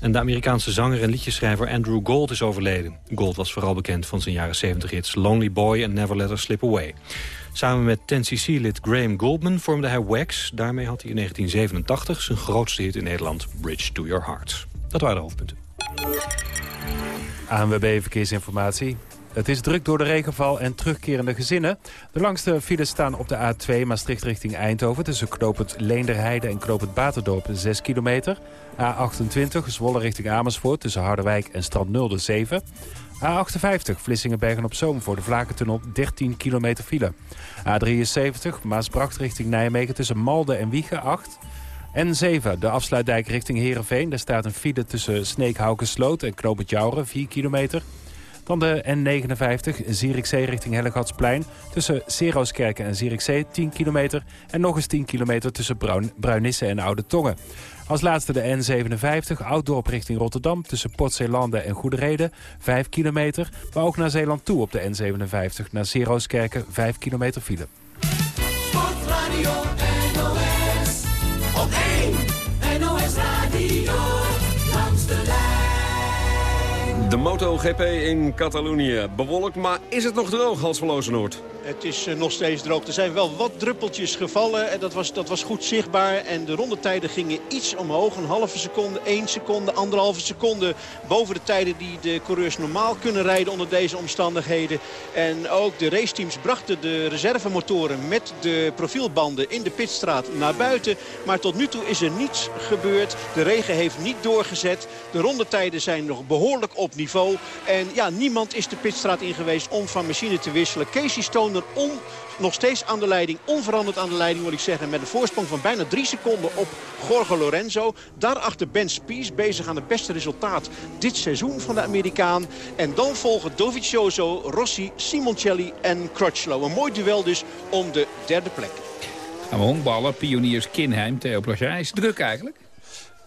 En de Amerikaanse zanger en liedjeschrijver Andrew Gold is overleden. Gold was vooral bekend van zijn jaren 70 hits Lonely Boy en Never Let Her Slip Away. Samen met 10cc-lid Graham Goldman vormde hij Wax. Daarmee had hij in 1987 zijn grootste hit in Nederland, Bridge to Your Heart. Dat waren de hoofdpunten. ANWB Verkeersinformatie. Het is druk door de regenval en terugkerende gezinnen. De langste files staan op de A2 Maastricht richting Eindhoven... tussen knooppunt Leenderheide en knooppunt Baterdorp 6 kilometer. A28 Zwolle richting Amersfoort tussen Harderwijk en Strand Nulde 7. A58 Vlissingen-Bergen op Zoom voor de Vlakentunnel 13 kilometer file. A73 Maasbracht richting Nijmegen tussen Malden en Wiegen 8. N7, de afsluitdijk richting Heerenveen. Daar staat een file tussen Sneekhoukensloot en Knoopend Jouren, 4 kilometer. Dan de N59, Zierikzee richting Hellegatsplein. Tussen Serooskerken en Zierikzee, 10 kilometer. En nog eens 10 kilometer tussen Bruin, Bruinisse en Oude Tongen. Als laatste de N57, Ouddorp richting Rotterdam. Tussen Potzeelanden en Goederede, 5 kilometer. Maar ook naar Zeeland toe op de N57. Naar Serooskerken, 5 kilometer file. Sportradio NOS. Op 1 NOS Radio. De MotoGP in Catalonië. Bewolkt, maar is het nog droog, Hans van Loosenoord? Het is eh, nog steeds droog. Er zijn wel wat druppeltjes gevallen. En dat was, dat was goed zichtbaar. En de rondetijden gingen iets omhoog. Een halve seconde, één seconde, anderhalve seconde. Boven de tijden die de coureurs normaal kunnen rijden onder deze omstandigheden. En ook de raceteams brachten de reservemotoren met de profielbanden in de pitstraat naar buiten. Maar tot nu toe is er niets gebeurd. De regen heeft niet doorgezet. De rondetijden zijn nog behoorlijk op niveau. En ja, niemand is de pitstraat in geweest om van machine te wisselen. Casey Stoner on, nog steeds aan de leiding. Onveranderd aan de leiding wil ik zeggen. Met een voorsprong van bijna drie seconden op Jorge Lorenzo. Daarachter Ben Spies bezig aan het beste resultaat dit seizoen van de Amerikaan. En dan volgen Dovizioso, Rossi, Simoncelli en Crutchlow. Een mooi duel dus om de derde plek. Gaan we honkballen, pioniers Kinheim, Theo. Is druk eigenlijk?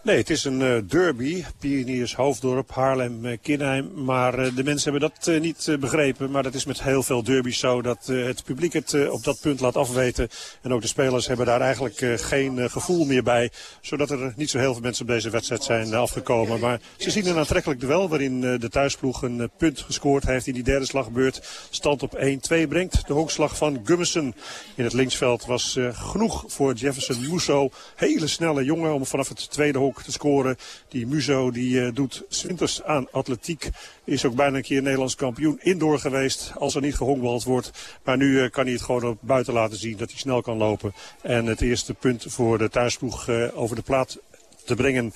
Nee, het is een eh, derby. Pioniers Hoofddorp, Haarlem, eh, Kinheim. Maar eh, de mensen hebben dat niet begrepen. Maar dat is met heel veel derbies zo dat het publiek het op dat punt laat afweten. En ook de spelers hebben daar eigenlijk geen gevoel meer bij. Zodat er niet zo heel veel mensen op deze wedstrijd zijn afgekomen. Maar ze zien een aantrekkelijk duel waarin de thuisploeg een punt gescoord heeft in die derde slagbeurt. Stand op 1-2 brengt. De honkslag van Gummerson in het linksveld was genoeg voor Jefferson Musso. Hele snelle jongen om vanaf het tweede honk te scoren. Die Musso die eh, doet zwinters aan atletiek. Is ook bijna een keer Nederlands kampioen indoor geweest als er niet gehonkbald wordt. Maar nu eh, kan hij het gewoon op buiten laten zien dat hij snel kan lopen. En het eerste punt voor de thuisploeg eh, over de plaat te brengen.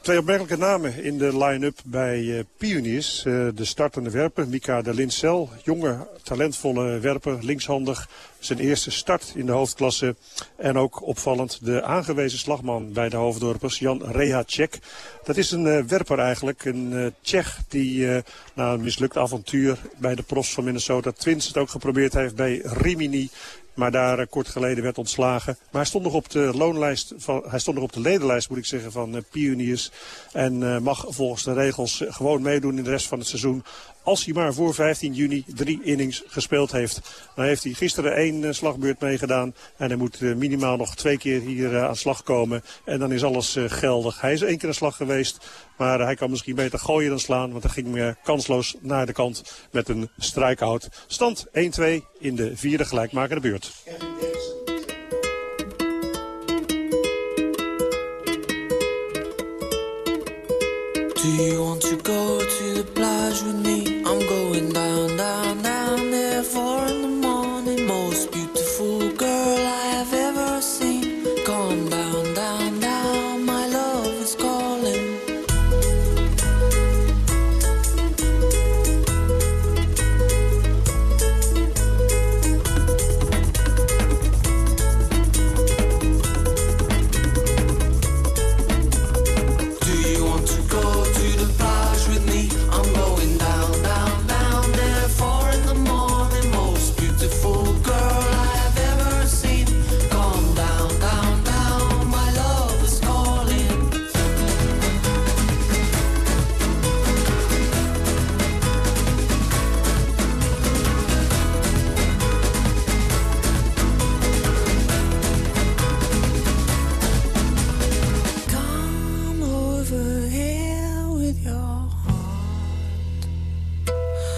Twee opmerkelijke namen in de line-up bij eh, Pioniers. De startende werper, Mika de Lincel. Jonge, talentvolle werper, linkshandig. Zijn eerste start in de hoofdklasse. En ook opvallend de aangewezen slagman bij de hoofddorpers, Jan Rehacek. Dat is een eh, werper eigenlijk, een eh, Tsjech die eh, na een mislukt avontuur bij de profs van Minnesota Twins het ook geprobeerd heeft bij Rimini. Maar daar kort geleden werd ontslagen. Maar hij stond nog op de loonlijst van, hij stond nog op de ledenlijst moet ik zeggen van Pioniers. En mag volgens de regels gewoon meedoen in de rest van het seizoen. Als hij maar voor 15 juni drie innings gespeeld heeft. Dan heeft hij gisteren één eh, slagbeurt meegedaan. En hij moet eh, minimaal nog twee keer hier eh, aan slag komen. En dan is alles geldig. Hij is één keer aan slag geweest. Maar hij kan misschien beter gooien dan slaan. Want hij ging kansloos naar de kant met een strikeout. Stand 1-2 in de vierde gelijkmakende beurt. Do you want to go the plage with me? I'm going down, down, down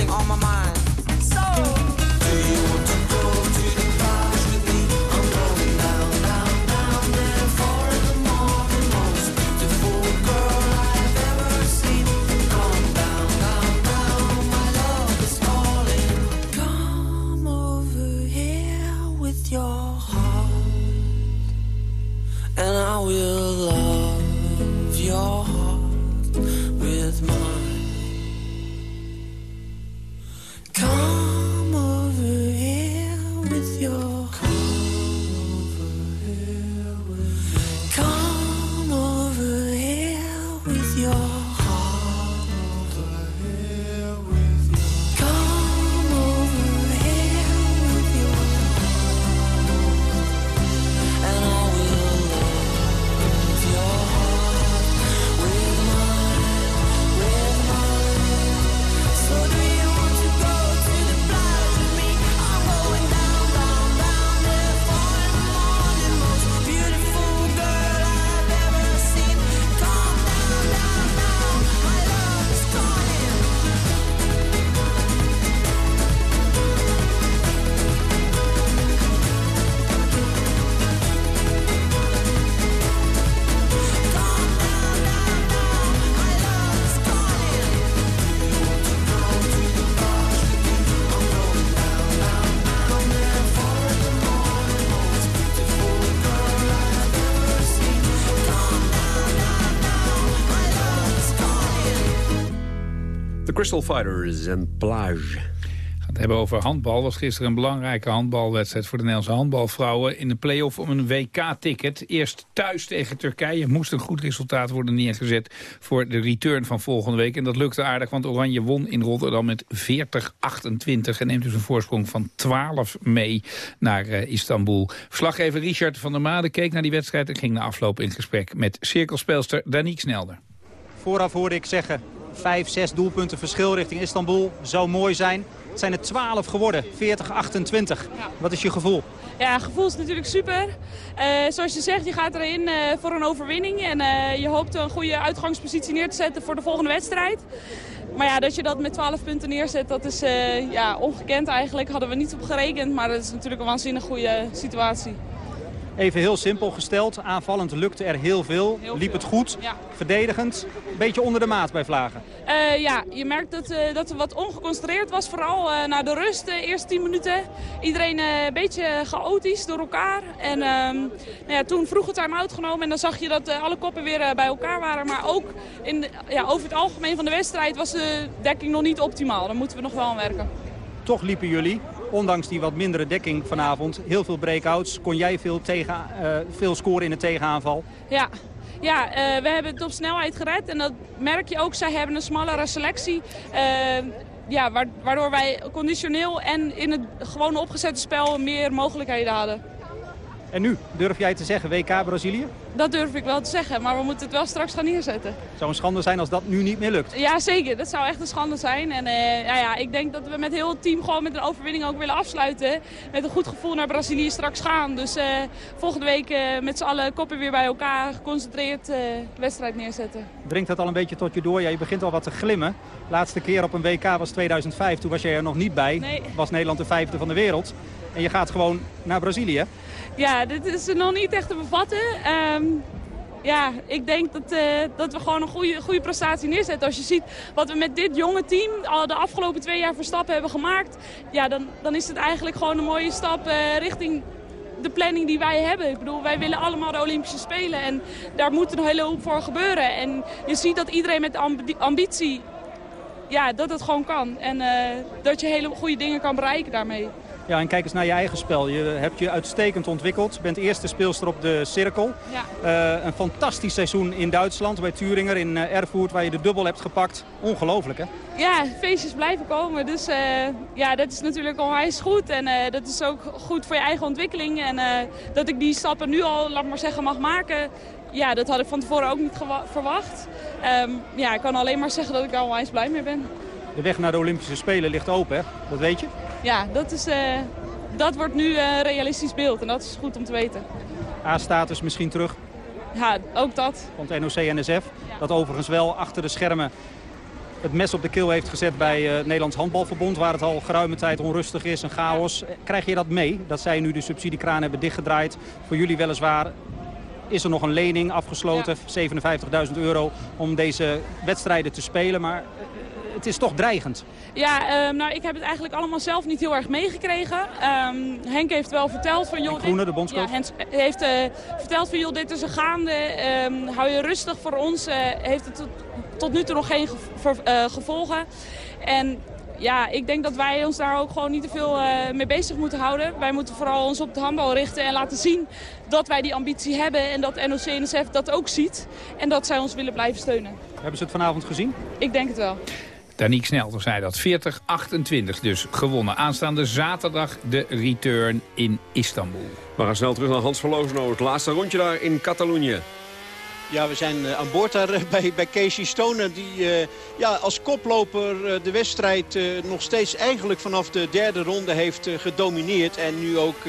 Is the only thing on my mind. Crystal Fighters en Plage. Het hebben over handbal. was gisteren een belangrijke handbalwedstrijd voor de Nederlandse handbalvrouwen. In de play-off om een WK-ticket. Eerst thuis tegen Turkije moest een goed resultaat worden neergezet voor de return van volgende week. En dat lukte aardig, want Oranje won in Rotterdam met 40-28. En neemt dus een voorsprong van 12 mee naar eh, Istanbul. Verslaggever Richard van der Made keek naar die wedstrijd en ging na afloop in gesprek met cirkelspeelster Danique Snelder. Vooraf hoorde ik zeggen, vijf, zes doelpunten verschil richting Istanbul. Zou mooi zijn. Het zijn er 12 geworden, 40-28. Wat is je gevoel? Ja, het gevoel is natuurlijk super. Eh, zoals je zegt, je gaat erin eh, voor een overwinning. En eh, je hoopt een goede uitgangspositie neer te zetten voor de volgende wedstrijd. Maar ja, dat je dat met 12 punten neerzet, dat is ja, ongekend eigenlijk. Hadden we niet op gerekend, maar dat is natuurlijk een waanzinnig goede situatie. Even heel simpel gesteld. Aanvallend lukte er heel veel. Heel Liep veel. het goed. Ja. Verdedigend. Een beetje onder de maat bij Vlagen. Eh, ja, je merkt dat, eh, dat er wat ongeconcentreerd was. Vooral eh, na de rust, de eerste 10 minuten. Iedereen een beetje chaotisch door elkaar. En ehm, nou ja, toen vroeg het time-out genomen. En dan zag je dat alle koppen weer bij elkaar waren. Maar ook in de- ja, over het algemeen van de wedstrijd was de dekking nog niet optimaal. Daar moeten we nog wel aan werken. Toch liepen jullie, ondanks die wat mindere dekking vanavond, heel veel breakouts. Kon jij veel, tegen, eh, veel scoren in de tegenaanval? Ja, ja eh, we hebben het op snelheid gered. En dat merk je ook. Zij hebben een smallere selectie. Eh, ja, wa- waardoor wij conditioneel en in het gewone opgezette spel meer mogelijkheden hadden. En nu, durf jij te zeggen WK Brazilië? Dat durf ik wel te zeggen, maar we moeten het wel straks gaan neerzetten. Het zou een schande zijn als dat nu niet meer lukt. Ja, zeker. Dat zou echt een schande zijn. En eh, ja, ja, ik denk dat we met heel het team gewoon met een overwinning ook willen afsluiten. Met een goed gevoel naar Brazilië straks gaan. Dus eh, volgende week eh, met z'n allen koppen weer bij elkaar geconcentreerd de wedstrijd neerzetten. Dringt dat al een beetje tot je door? Ja, je begint al wat te glimmen. Laatste keer op een WK was 2005. Toen was jij er nog niet bij. Nee. Was Nederland de vijfde van de wereld. En je gaat gewoon naar Brazilië. Ja, dit is nog niet echt te bevatten. Ehm, ja, ik denk dat, eh, dat we gewoon een goede, goede prestatie neerzetten. Als je ziet wat we met dit jonge team al de afgelopen twee jaar voor stappen hebben gemaakt... Ja, dan, dan is het eigenlijk gewoon een mooie stap eh, richting de planning die wij hebben. Ik bedoel, wij willen allemaal de Olympische Spelen en daar moet een hele hoop voor gebeuren. En je ziet dat iedereen met ambi- ambitie, ja, dat het gewoon kan. En eh, dat je hele goede dingen kan bereiken daarmee. Ja, en kijk eens naar je eigen spel. Je hebt je uitstekend ontwikkeld. Bent eerste speelster op de cirkel. Ja. Eh, een fantastisch seizoen in Duitsland, bij Thüringer in eh, Erfurt, waar je de dubbel hebt gepakt. Ongelooflijk, hè? Ja, feestjes blijven komen. Dus eh, ja, dat is natuurlijk onwijs goed. En dat is ook goed voor je eigen ontwikkeling. En dat ik die stappen nu al, laat maar zeggen, mag maken... Ja, dat had ik van tevoren ook niet verwacht. Ehm, ja, ik kan alleen maar zeggen dat ik daar onwijs blij mee ben. De weg naar de Olympische Spelen ligt open, hè? Dat weet je. Ja, dat, is, eh, dat wordt nu eh, een realistisch beeld. En dat is goed om te weten. A-status misschien terug Ja, ook dat. van het NOC-NSF. Dat overigens wel achter de schermen het mes op de keel heeft gezet bij eh, het Nederlands Handbalverbond... waar het al geruime tijd onrustig is, een chaos. Eh, Krijg je dat mee, dat zij nu de subsidiekraan hebben dichtgedraaid? Voor jullie weliswaar is er nog een lening afgesloten, 57.000 euro... om deze wedstrijden te spelen, maar eh, het is toch dreigend. Ja, ehm, nou, ik heb het eigenlijk allemaal zelf niet heel erg meegekregen. Ehm, Henk heeft wel verteld van... Joh, Groene, de bondscoach. Ja, Henk heeft eh, verteld van, joh, dit is een gaande. ehm, hou je rustig voor ons. eh, heeft het tot, tot nu toe nog geen eh, gevolgen. En ja, ik denk dat wij ons daar ook gewoon niet te veel eh, mee bezig moeten houden. Wij moeten vooral ons op de handbal richten en laten zien dat wij die ambitie hebben. En dat NOC-NSF dat ook ziet. En dat zij ons willen blijven steunen. Hebben ze het vanavond gezien? Ik denk het wel. Danique Snelter zei dat. 40-28 dus gewonnen. Aanstaande zaterdag de return in Istanbul. We gaan snel terug naar Hans van Lozeno. Het laatste rondje daar in Catalonië. Ja, we zijn eh, aan boord daar eh, (laughs) bij, bij Casey Stoner. Die eh, ja, als koploper de wedstrijd nog steeds eigenlijk vanaf de derde ronde heeft gedomineerd. En nu ook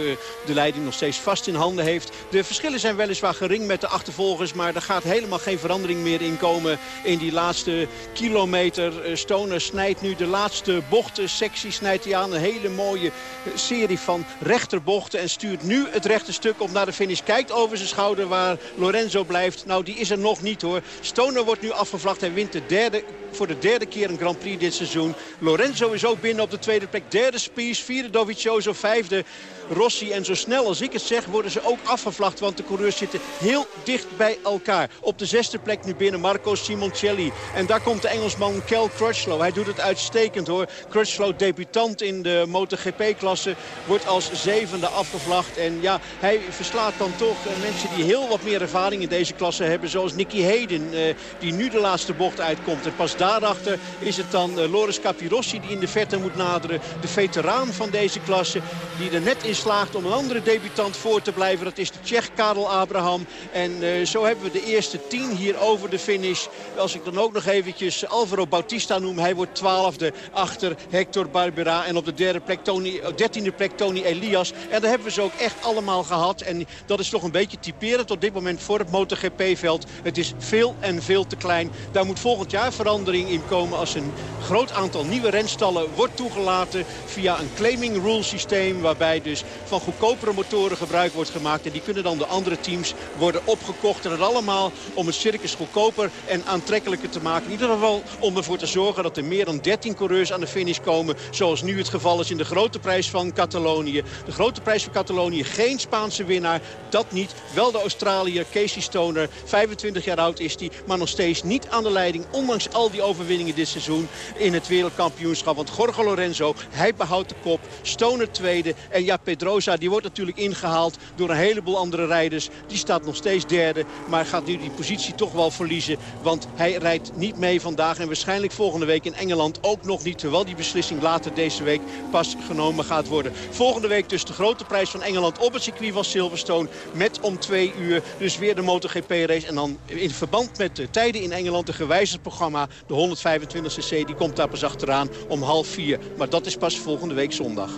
de leiding nog steeds vast in handen heeft. De verschillen zijn weliswaar gering met de achtervolgers. Maar er gaat helemaal geen verandering meer in komen in die laatste kilometer. Stoner snijdt nu de laatste bochtensectie. Snijdt hij aan een hele mooie serie van rechterbochten. En stuurt nu het rechte stuk op naar de finish. Kijkt over zijn schouder waar Lorenzo blijft. Nou, die is er nog niet hoor. Stoner wordt nu afgevlacht. Hij wint de derde, voor de derde keer een Grand Prix dit seizoen. Lorenzo is ook binnen op de tweede plek. Derde Spies, vierde Dovizioso, vijfde Rossi. En zo snel als ik het zeg worden ze ook afgevlacht. Want de coureurs zitten heel dicht bij elkaar. Op de zesde plek nu binnen Marco Simoncelli. En daar komt de Engelsman Kel Crutchlow. Hij doet het uitstekend hoor. Crutchlow, debutant in de MotoGP-klasse, wordt als zevende afgevlacht. En ja, hij verslaat dan toch eh, mensen die heel wat meer ervaring in deze klasse hebben. Zoals Nicky Hayden, eh, die nu de laatste bocht uitkomt. En pas daarachter is het dan eh, Loris Capirossi die in de verte moet naderen. De veteraan van deze klasse, die er net in slaagt om een andere debutant voor te blijven. Dat is de Tsjech Karel Abraham. En eh, zo hebben we de eerste tien hier over de finish. Als ik dan ook nog eventjes Alvaro Bautista noem. Hij wordt twaalfde achter Hector Barbera. En op de derde plek Tony, eh, dertiende plek Tony Elias. En daar hebben we ze ook echt allemaal gehad. En dat is toch een beetje typerend op dit moment voor het MotoGP-veld. veld. Het is veel en veel te klein. Daar moet volgend jaar verandering in komen als een groot aantal nieuwe renstallen wordt toegelaten via een claiming rule systeem. Waarbij dus van goedkopere motoren gebruik wordt gemaakt. En die kunnen dan de andere teams worden opgekocht. En het allemaal om het circus goedkoper en aantrekkelijker te maken. In ieder geval om ervoor te zorgen dat er meer dan 13 coureurs aan de finish komen. Zoals nu het geval is in de grote prijs van Catalonië. De grote prijs van Catalonië, geen Spaanse winnaar. Dat niet. Wel de Australiër Casey Stoner. 25 jaar oud is hij, maar nog steeds niet aan de leiding. Ondanks al die overwinningen dit seizoen in het wereldkampioenschap. Want Jorge Lorenzo, hij behoudt de kop. Stoner tweede. En ja, Pedrosa, die wordt natuurlijk ingehaald door een heleboel andere rijders. Die staat nog steeds derde, maar gaat nu die positie toch wel verliezen. Want hij rijdt niet mee vandaag en waarschijnlijk volgende week in Engeland ook nog niet. Terwijl die beslissing later deze week pas genomen gaat worden. Volgende week dus de grote prijs van Engeland op het circuit van Silverstone. Met om twee uur dus weer de MotoGP-race. En dan in verband met de tijden in Engeland, een gewijzigd programma. De 125cc, die komt daar pas achteraan om half vier. Maar dat is pas volgende week zondag.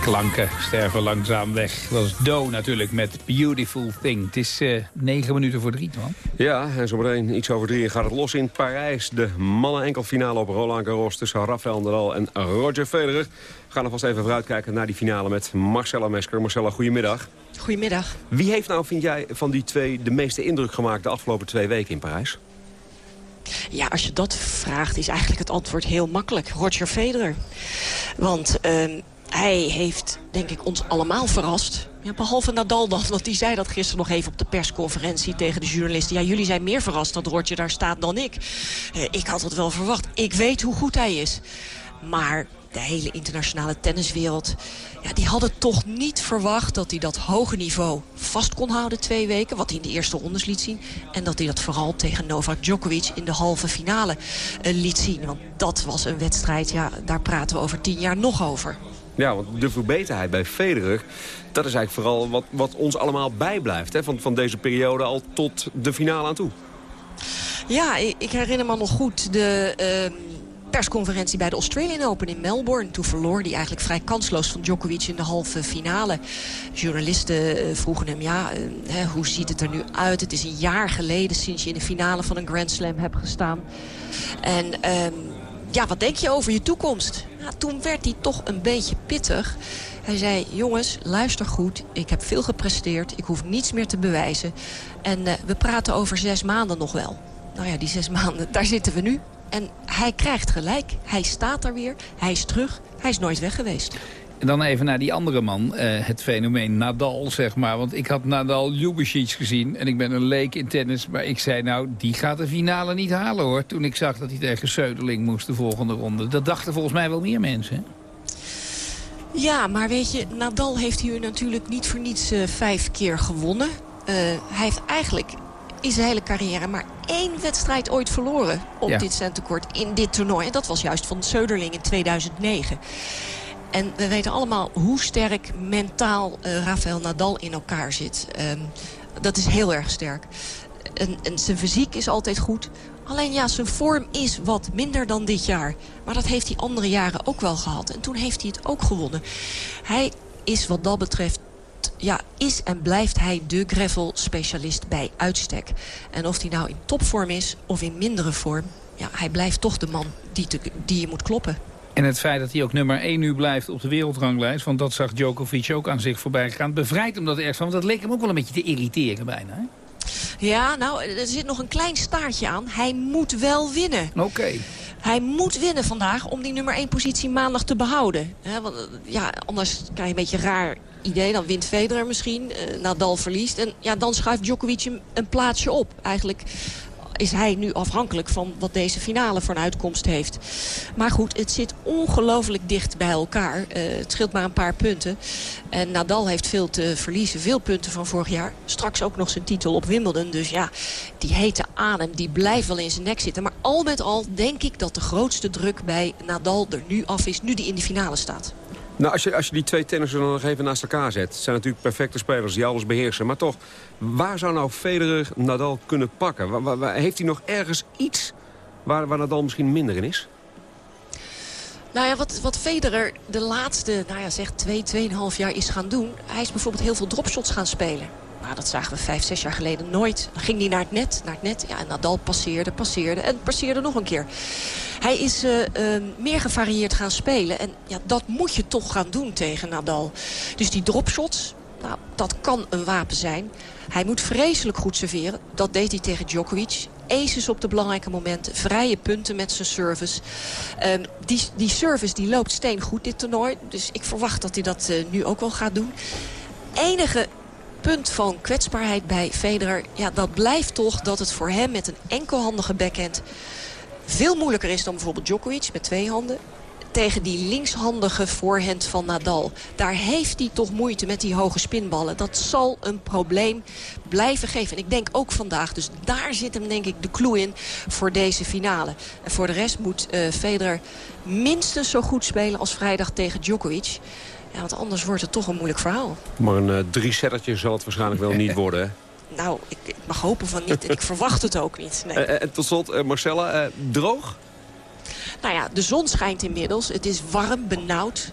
Klanken sterven langzaam weg. Dat is Do natuurlijk met Beautiful Thing. Het is eh, negen minuten voor drie, man. Ja, en zometeen iets over drieën gaat het los in Parijs. De mannen-enkelfinale op Roland Garros tussen Rafael Nadal en Roger Federer. We gaan alvast even vooruitkijken naar die finale met Marcella Mesker. Marcella, goedemiddag. Goedemiddag. Wie heeft nou, vind jij, van die twee de meeste indruk gemaakt de afgelopen twee weken in Parijs? Ja, als je dat vraagt is eigenlijk het antwoord heel makkelijk. Roger Federer. Want ehm, hij heeft, denk ik, ons allemaal verrast. Ja, behalve Nadal dan, want die zei dat gisteren nog even op de persconferentie tegen de journalisten. Ja, jullie zijn meer verrast dat Roger daar staat dan ik. Eh, ik had het wel verwacht. Ik weet hoe goed hij is. Maar de hele internationale tenniswereld... Ja, die hadden toch niet verwacht dat hij dat hoge niveau vast kon houden twee weken. Wat hij in de eerste rondes liet zien. En dat hij dat vooral tegen Novak Djokovic in de halve finale eh, liet zien. Want dat was een wedstrijd, ja, daar praten we over tien jaar nog over. Ja, want de verbeterheid bij Federer... dat is eigenlijk vooral wat, wat ons allemaal bijblijft. Hè? Van, van deze periode al tot de finale aan toe. Ja, ik herinner me nog goed de ehm, persconferentie bij de Australian Open in Melbourne. Toen verloor hij eigenlijk vrij kansloos van Djokovic in de halve finale. Journalisten eh, vroegen hem, ja, eh, hoe ziet het er nu uit? Het is een jaar geleden sinds je in de finale van een Grand Slam hebt gestaan. En ehm, ja, wat denk je over je toekomst? Toen werd hij toch een beetje pittig. Hij zei, jongens, luister goed. Ik heb veel gepresteerd. Ik hoef niets meer te bewijzen. En eh, we praten over zes maanden nog wel. Nou ja, die zes (laughs) maanden, daar zitten we nu. En hij krijgt gelijk. Hij staat er weer. Hij is terug. Hij is nooit weg geweest. En dan even naar die andere man, eh, het fenomeen Nadal, zeg maar. Want ik had Nadal Ljubicic gezien en ik ben een leek in tennis. Maar ik zei nou, die gaat de finale niet halen hoor. Toen ik zag dat hij tegen Söderling moest de volgende ronde. Dat dachten volgens mij wel meer mensen. hè? Ja, maar weet je, Nadal heeft hier natuurlijk niet voor niets eh, vijf keer gewonnen. Eh, hij heeft eigenlijk in zijn hele carrière maar één wedstrijd ooit verloren op Ja. dit centenkort in dit toernooi. En dat was juist van Söderling in 2009. En we weten allemaal hoe sterk mentaal eh, Rafael Nadal in elkaar zit. Ehm, dat is heel erg sterk. En, en zijn fysiek is altijd goed. Alleen ja, zijn vorm is wat minder dan dit jaar. Maar dat heeft hij andere jaren ook wel gehad. En toen heeft hij het ook gewonnen. Hij is wat dat betreft ja, is en blijft hij de gravel-specialist bij uitstek. En of hij nou in topvorm is of in mindere vorm... Ja, hij blijft toch de man die, die je moet kloppen. En het feit dat hij ook nummer 1 nu blijft op de wereldranglijst... want dat zag Djokovic ook aan zich voorbij gaan... bevrijdt hem dat erg van, want dat leek hem ook wel een beetje te irriteren bijna. Hè? Ja, nou, er zit nog een klein staartje aan. Hij moet wel winnen. Oké. Hij moet winnen vandaag om die nummer 1 positie maandag te behouden. Want, eh, ja, anders krijg je een beetje een raar idee. Dan wint Federer misschien, eh, Nadal verliest. En ja, dan schuift Djokovic hem een plaatsje op. Eigenlijk is hij nu afhankelijk van wat deze finale voor een uitkomst heeft. Maar goed, het zit ongelooflijk dicht bij elkaar. Eh, het scheelt maar een paar punten. En Nadal heeft veel te verliezen. Veel punten van vorig jaar. Straks ook nog zijn titel op Wimbledon. Dus ja, die hete adem die blijft wel in zijn nek zitten. Maar al met al denk ik dat de grootste druk bij Nadal er nu af is. Nu die in de finale staat. Nou, als je, als je die twee tennissers dan nog even naast elkaar zet... zijn natuurlijk perfecte spelers die alles beheersen. Maar toch, waar zou nou Federer Nadal kunnen pakken? Waar- heeft hij nog ergens iets waar, waar Nadal misschien minder in is? Nou ja, wat, wat Federer de laatste, nou ja, zeg twee, tweeënhalf jaar is gaan doen... hij is bijvoorbeeld heel veel dropshots gaan spelen. Nou, dat zagen we vijf, zes jaar geleden nooit. Dan ging hij naar het net, naar het net. Ja, en Nadal passeerde, passeerde en passeerde nog een keer. Hij is eh, eh, meer gevarieerd gaan spelen. En ja, dat moet je toch gaan doen tegen Nadal. Dus die dropshots, nou, dat kan een wapen zijn. Hij moet vreselijk goed serveren. Dat deed hij tegen Djokovic. Aces op de belangrijke momenten. Vrije punten met zijn service. Ehm, die, die service die loopt steengoed dit toernooi. Dus ik verwacht dat hij dat eh, nu ook wel gaat doen. Enige punt van kwetsbaarheid bij Federer... Ja, dat blijft toch dat het voor hem met een enkelhandige backhand... veel moeilijker is dan bijvoorbeeld Djokovic met twee handen tegen die linkshandige voorhand van Nadal. Daar heeft hij toch moeite met die hoge spinballen. Dat zal een probleem blijven geven. En ik denk ook vandaag. Dus daar zit hem denk ik de clue in voor deze finale. En voor de rest moet eh, Federer minstens zo goed spelen als vrijdag tegen Djokovic. Ja, want anders wordt het toch een moeilijk verhaal. Maar een eh, drie settertje zal het waarschijnlijk wel niet worden. hè? (laughs) Nou, ik, ik mag hopen van niet. En ik verwacht het ook niet. Nee. Eh, eh, en tot slot, Marcella, droog? Nou ja, de zon schijnt inmiddels. Het is warm, benauwd.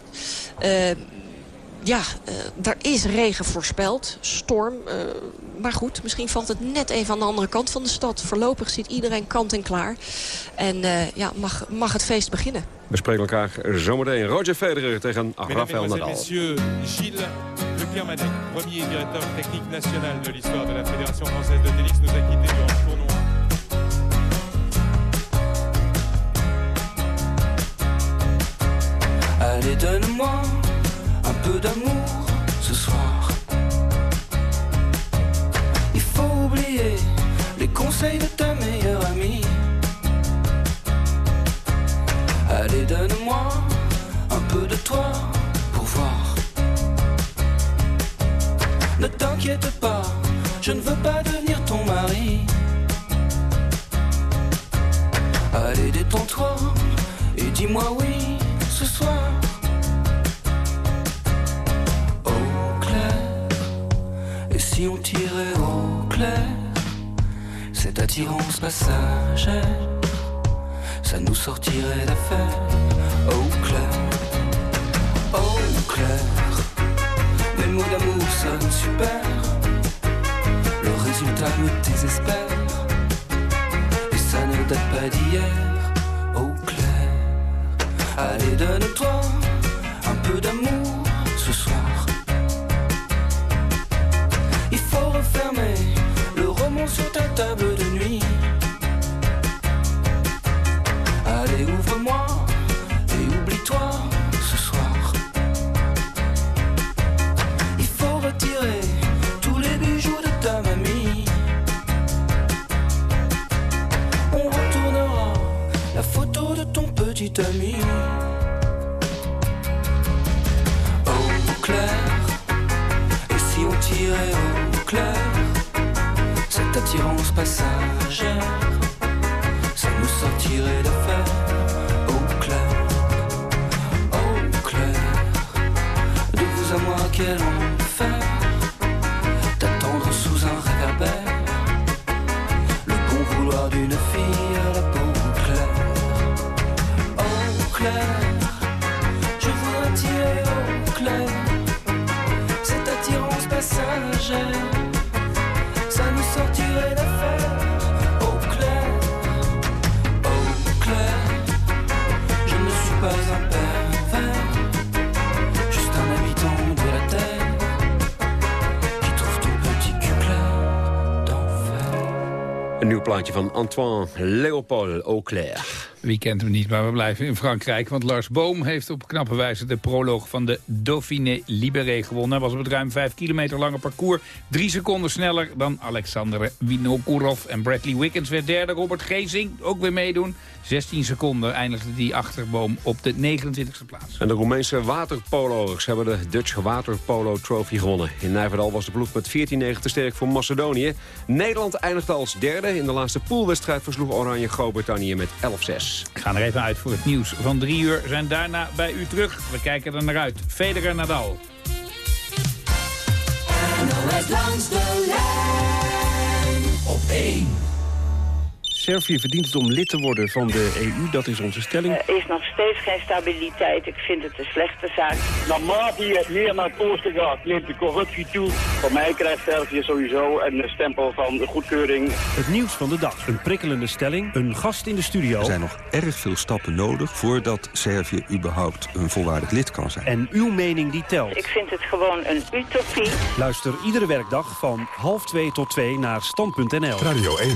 Eh, ja, er is regen voorspeld, storm. Maar goed, misschien valt het net even aan de andere kant van de stad. Voorlopig zit iedereen kant en klaar. En eh, ja, mag, mag het feest beginnen. We spreken elkaar zometeen. Roger Federer tegen Rafael Nadal. messieurs, Gilles Leclerc-Manec, premier directeur technique national de l'histoire de la Fédération française de tennis, nous a quittés durant le tournoi. Allez, donne-moi un peu d'amour d'une fille à la peau claire. Au clair, je voudrais tirer au clair, cette attirance passagère, plaatje van Antoine Léopold Auclair. Wie kent hem niet, maar we blijven in Frankrijk. Want Lars Boom heeft op knappe wijze de proloog van de Dauphiné Libéré gewonnen. Hij was op het ruim 5 kilometer lange parcours drie seconden sneller dan Alexander Winokurov. En Bradley Wiggins werd derde. Robert Gezing ook weer meedoen. 16 seconden eindigde die achterboom op de 29e plaats. En de Roemeense waterpolo'ers hebben de Dutch Waterpolo Trophy gewonnen. In Nijverdal was de ploeg met 14-9 te sterk voor Macedonië. Nederland eindigde als derde. In de laatste poolwedstrijd versloeg Oranje Groot-Brittannië met 11-6. Ik ga er even uit voor het nieuws van drie uur. Zijn daarna bij u terug. We kijken er naar uit. Federer Nadal. NOS langs de lijn op 1. Servië verdient het om lid te worden van de EU, dat is onze stelling. Er is nog steeds geen stabiliteit. Ik vind het een slechte zaak. Naarmate je meer naar het oosten gaat, neemt de corruptie toe. Voor mij krijgt Servië sowieso een stempel van goedkeuring. Het nieuws van de dag. Een prikkelende stelling, een gast in de studio. Er zijn nog erg veel stappen nodig voordat Servië überhaupt een volwaardig lid kan zijn. En uw mening die telt. Ik vind het gewoon een utopie. Luister iedere werkdag van half twee tot twee naar stand.nl. Radio 1.